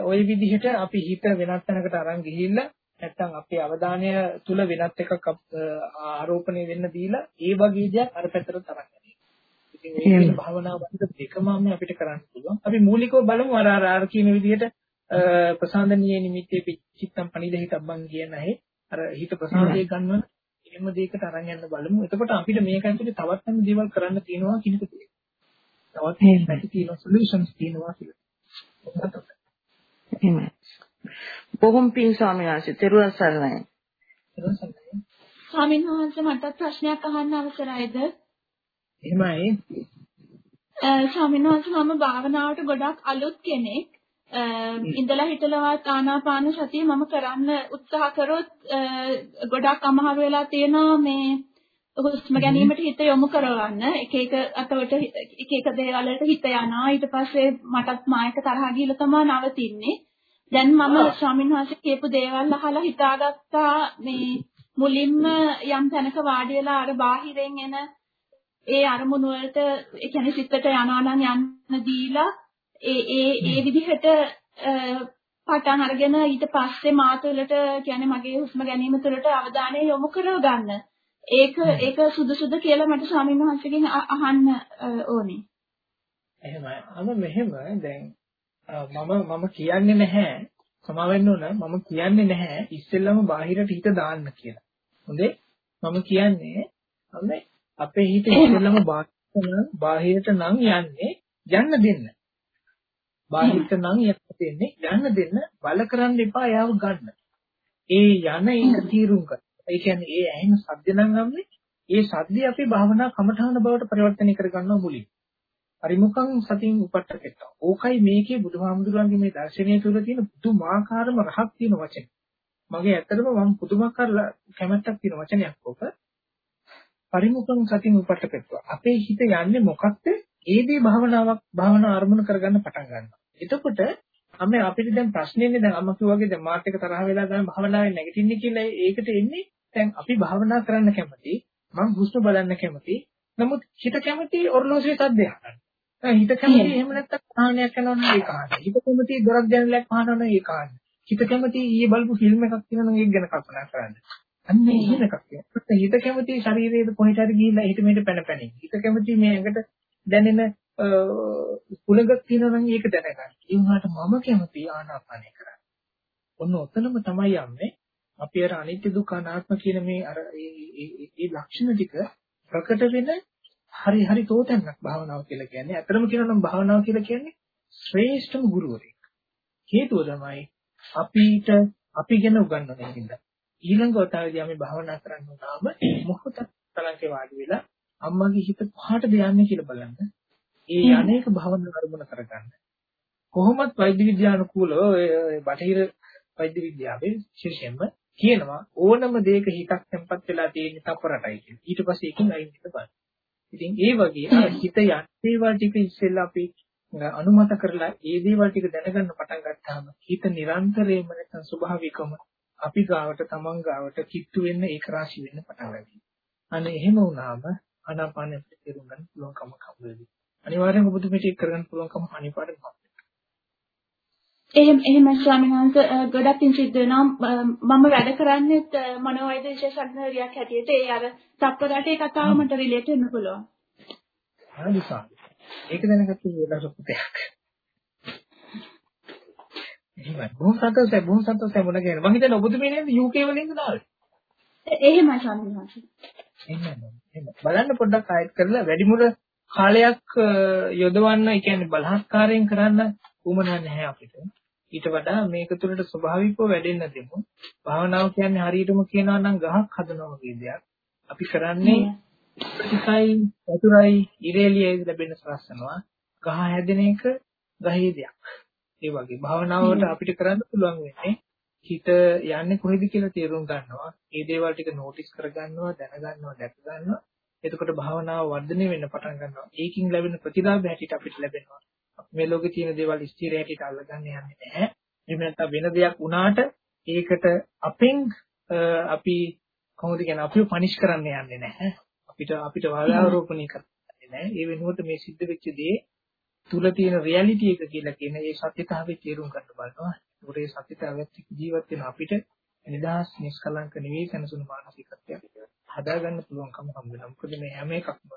ඔය විදිහට අපි හිත වෙනත් තැනකට අරන් ගිහිල්ලා නැත්තම් අපේ අවධානය තුල වෙනත් එකක් ආරෝපණය වෙන්න දීලා ඒ වගේ දෙයක් අර පැත්තට තරක් ඉතින් මේ භාවනාව වලට දෙකම අපිට කරන්න පුළුවන්. අපි මූලිකව බලමු අර අර අර කියන විදිහට ප්‍රසාදනීය නිමිත්තේ පිච්චිත්තම් පණිද හිතබ්බන් කියන නැහැ. අර හිත ප්‍රසාදයේ ගන්නවන එහෙම දෙයකට අරන් යන්න බලමු. එතකොට අපිට මේක ඇතුලේ තවත් නම් දේවල් කරන්න තියෙනවා කියන එක තවත් මේ පැති තියෙන සොලියුෂන්ස් තියෙනවා කියලා. එහෙමයි. බොහොම පිං ස්වාමීන් වහන්සේ තෙරුවන් සරණයි. තෙරුවන් සරණයි. ස්වාමීන් වහන්සේ මටත් ප්‍රශ්නයක් අහන්න අවසරයිද? එහෙමයි. ස්වාමීන් වහන්සේ මම භාවනාවට ගොඩක් අලුත් කෙනෙක්. ඉඳලා හිටලවත් ආනාපාන සතිය මම කරන්න උත්සාහ කරොත් ගොඩක් අමාරු වෙලා තියෙනවා මේ හුස්ම ගැනීමට හිත යොමු කරවන්න. එක එක අතවට එක එක දේවල් වලට හිත යනවා. ඊට පස්සේ මටත් මායක තරහ ගිහලා තමයි නවතින්නේ. දැන් මම ස්වාමීන් වහන්සේ කියපු දේවල් අහලා හිතාගත්තා. මේ මුලින්ම යම් තැනක වාඩි වෙලා අර බාහිරෙන් එන ඒ අරමුණු වලට ඒ කියන්නේ සිතට යනවා නම් යන්න දීලා ඒ ඒ ඒ විදිහට පටන් අරගෙන ඊට පස්සේ මා තුළට කියන්නේ මගේ හුස්ම ගැනීම තුළට අවධානය යොමු කරව ගන්න. ඒක ඒක සුදුසුද කියලා මට ස්වාමීන් වහන්සේගෙන් අහන්න ඕනේ. එහෙමයි. අම මෙහෙම දැන් මම මම කියන්නේ නැහැ සමා වෙන්න ඕන මම කියන්නේ නැහැ ඉස්සෙල්ලම බාහිරට හිත දාන්න කියලා. හොඳේ? මම කියන්නේ අම්මේ අපේ හිත ඉස්සෙල්ලම බාහිරට නම් යන්නේ යන්න දෙන්න. බාහිරට නම් යන්න දෙන්නේ යන්න දෙන්න බල කරන්න එපා එයාව ගන්න. ඒ යන එක තීරුම් ගන්න. ඒ කියන්නේ ඒ ඇහෙන සද්ද නම් අම්මේ ඒ සද්දේ අපි භාවනා කමඨාන බවට පරිවර්තනය කරගන්නවා මුලින්. පරිමුඛං සතින් උපට්ඨකෙත්ත. ඕකයි මේකේ බුදුහාමුදුරන්ගේ මේ දර්ශනය තුළ තියෙන පුදුමාකාරම රහක් තියෙන වචන. මගේ ඇත්තටම මම පුදුමාකාර කැමැත්තක් තියෙන වචනයක් ඕක. පරිමුඛං සතින් උපට්ඨකෙත්ත. අපේ හිත යන්නේ මොකක්ද? ඒ දේ භාවනාවක් භාවනා අරමුණු කරගන්න පටන් ගන්නවා. එතකොට අම්ම අපිට දැන් ප්‍රශ්නේන්නේ දැන් අම්ම කිව්වාගේ දැන් මාත් එක තරහ වෙලා දැන් භාවනාවෙන් නැගිටින්නේ කියලා ඒකට එන්නේ දැන් අපි භාවනා කරන්න කැමති මම හුස්ම බලන්න කැමති නමුත් හිත කැමති ඔර්ලෝසුවේ සද්දය අහන්න. හිත කැමති එහෙම නැත්තම් ආහනයක් කරනවා ඒක අහන්න. හිත කැමති දොරක් දැනලක් අහනවා ඒක අහන්න. හිත කැමති ඊයේ බලපු ෆිල්ම් එකක් තියෙනවා නම් ඒක ගැන කල්පනා කරන්න. අන්න එහෙම එකක් තියෙනවා. හිත කැමති ශරීරයේ කොහෙට හරි ගිහිල්ලා හිත මෙහෙට පැන පැන. හිත කැමති මේ ඇඟට දැනෙන කුලඟක් තියෙනවා නම් ඒක දැනගන්න. ඒ වුණාට මම කැමති ආනාපානය කරන්න. ඔන්න ඔතනම තමයි යන්නේ. අපි අර අනිත්‍ය දුක්ඛ අනාත්ම කියන මේ අර මේ ලක්ෂණ ටික ප්‍රකට වෙන හරි හරි තෝතැන්නක් භාවනාව කියලා කියන්නේ. අතරම කියනවා නම් භාවනාව කියලා කියන්නේ ශ්‍රේෂ්ඨම ගුරුවරයෙක්. හේතුව තමයි අපිට අපි ගැන උගන්වන හින්දා. ඊළඟ වතාවේදී අපි භාවනා කරන්න උනාම මොහොතක් තරංගේ වාඩි වෙලා අම්මගේ හිත පහට දෙයන්නේ කියලා බලන්න. ඒ අනේක භාවනා අරමුණ කරගන්න. කොහොමත් වෛද්‍ය විද්‍යානුකූලව බටහිර වෛද්‍ය විද්‍යාවේ විශේෂයෙන්ම කියනවා ඕනම දෙයක හිතක් tempat වෙලා තියෙන තපරටයි කියලා. ඊට පස්සේ ඒකෙන් අයින් වෙන්න බලන්න. ඉතින් ඒ වගේ අර හිත යන්නේ වා ටික ඉස්සෙල්ලා අපි අනුමත කරලා ඒ දේවල් ටික දැනගන්න පටන් ගත්තාම හිත නිරන්තරයෙන්ම නැත්නම් ස්වභාවිකවම අපි ගාවට තමන් ගාවට කිට්ටු වෙන්න ඒක රාශි වෙන්න පටන් ගන්නවා. අනේ එහෙම වුණාම ආනාපානෙ තේරුම් ගන්න පුළුවන්කම හම්බ වෙයි. අනිවාර්යෙන්ම ඔබතුමීට ඒක කරගන්න පුළුවන්කම අනිවාර්යෙන්ම එහෙම එහෙම ස්වාමීන් වහන්සේ ගොඩක් පිං සිද්ධ වෙනවා මම වැඩ කරන්නේත් මනෝවෛද්‍ය විශේෂඥයෙක් හැටියට ඒ අර තප්පරටේ කතාව මට රිලේට් වෙන්න පුළුවන්. හරි සාරයි. ඒක දැනගත්තු වෙලාවට පුතයක්. එහෙමයි. බොහොම සතුටුයි බොහොම සතුටුයි මොන කියන්නේ. මම හිතන්නේ ඔබතුමී නේද UK වලින් නාවේ. එහෙමයි ස්වාමීන් වහන්සේ. එහෙම බලන්න පොඩ්ඩක් ආයෙත් කරලා වැඩිමුර කාලයක් යොදවන්න, ඒ කියන්නේ බලහත්කාරයෙන් කරන්න උවමනා නැහැ අපිට. ඊට වඩා මේක තුළට ස්වභාවිකව වැඩෙන්න දෙමු. භාවනාව කියන්නේ හරියටම කියනවා නම් ගහක් හදනවා වගේ දෙයක්. අපි කරන්නේ ප්‍රතිසයි වතුරයි ඉරේලියයි ලැබෙන සලස්සනවා. ගහ හැදෙන එක ගහේ දෙයක්. ඒ වගේ භාවනාවට අපිට කරන්න පුළුවන් වෙන්නේ හිත යන්නේ කොහෙද කියලා තේරුම් ගන්නවා. ඒ දේවල් ටික නෝටිස් කරගන්නවා, දැනගන්නවා, දැක ගන්නවා. එතකොට භාවනාව වර්ධනය වෙන්න පටන් ගන්නවා. ඒකින් ලැබෙන ප්‍රතිලාභ හැටියට අපිට ලැබෙනවා. මේ ලෝකේ තියෙන දේවල් ස්ථිර හැටියට අල්ලගන්න යන්නේ නැහැ. එහෙම නැත්නම් වෙන දෙයක් වුණාට ඒකට අපෙන් අපි කොහොමද කියන්නේ අපිව පනිෂ් කරන්න යන්නේ නැහැ. අපිට අපිට වාදාරෝපණය කරන්නේ නැහැ. ඒ වෙනුවට මේ සිද්ධ වෙච්ච දේ තුල තියෙන රියැලිටි එක කියලා කියන ඒ සත්‍යතාවය තේරුම් ගන්න බලනවා. ඒකට ඒ සත්‍යතාවයත් ජීවත් වෙන අපිට නිදහස් නිෂ්කලංක නිවී සනසුණු මානසිකත්වයක් හදාගන්න පුළුවන්කම හම්බ වෙනවා. මොකද මේ හැම එකක්ම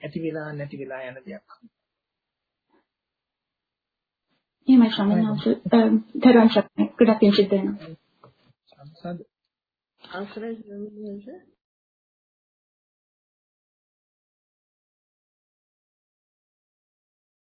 ඇති වෙලා නැති වෙලා යන දෙයක්. එහෙමයි ස්වාමීන් වහන්සේ. දරුවන් සත්‍ය ගොඩක් පිං සිද්ධ වෙනවා. සම්සද. අවසරයි ස්වාමීන් වහන්සේ.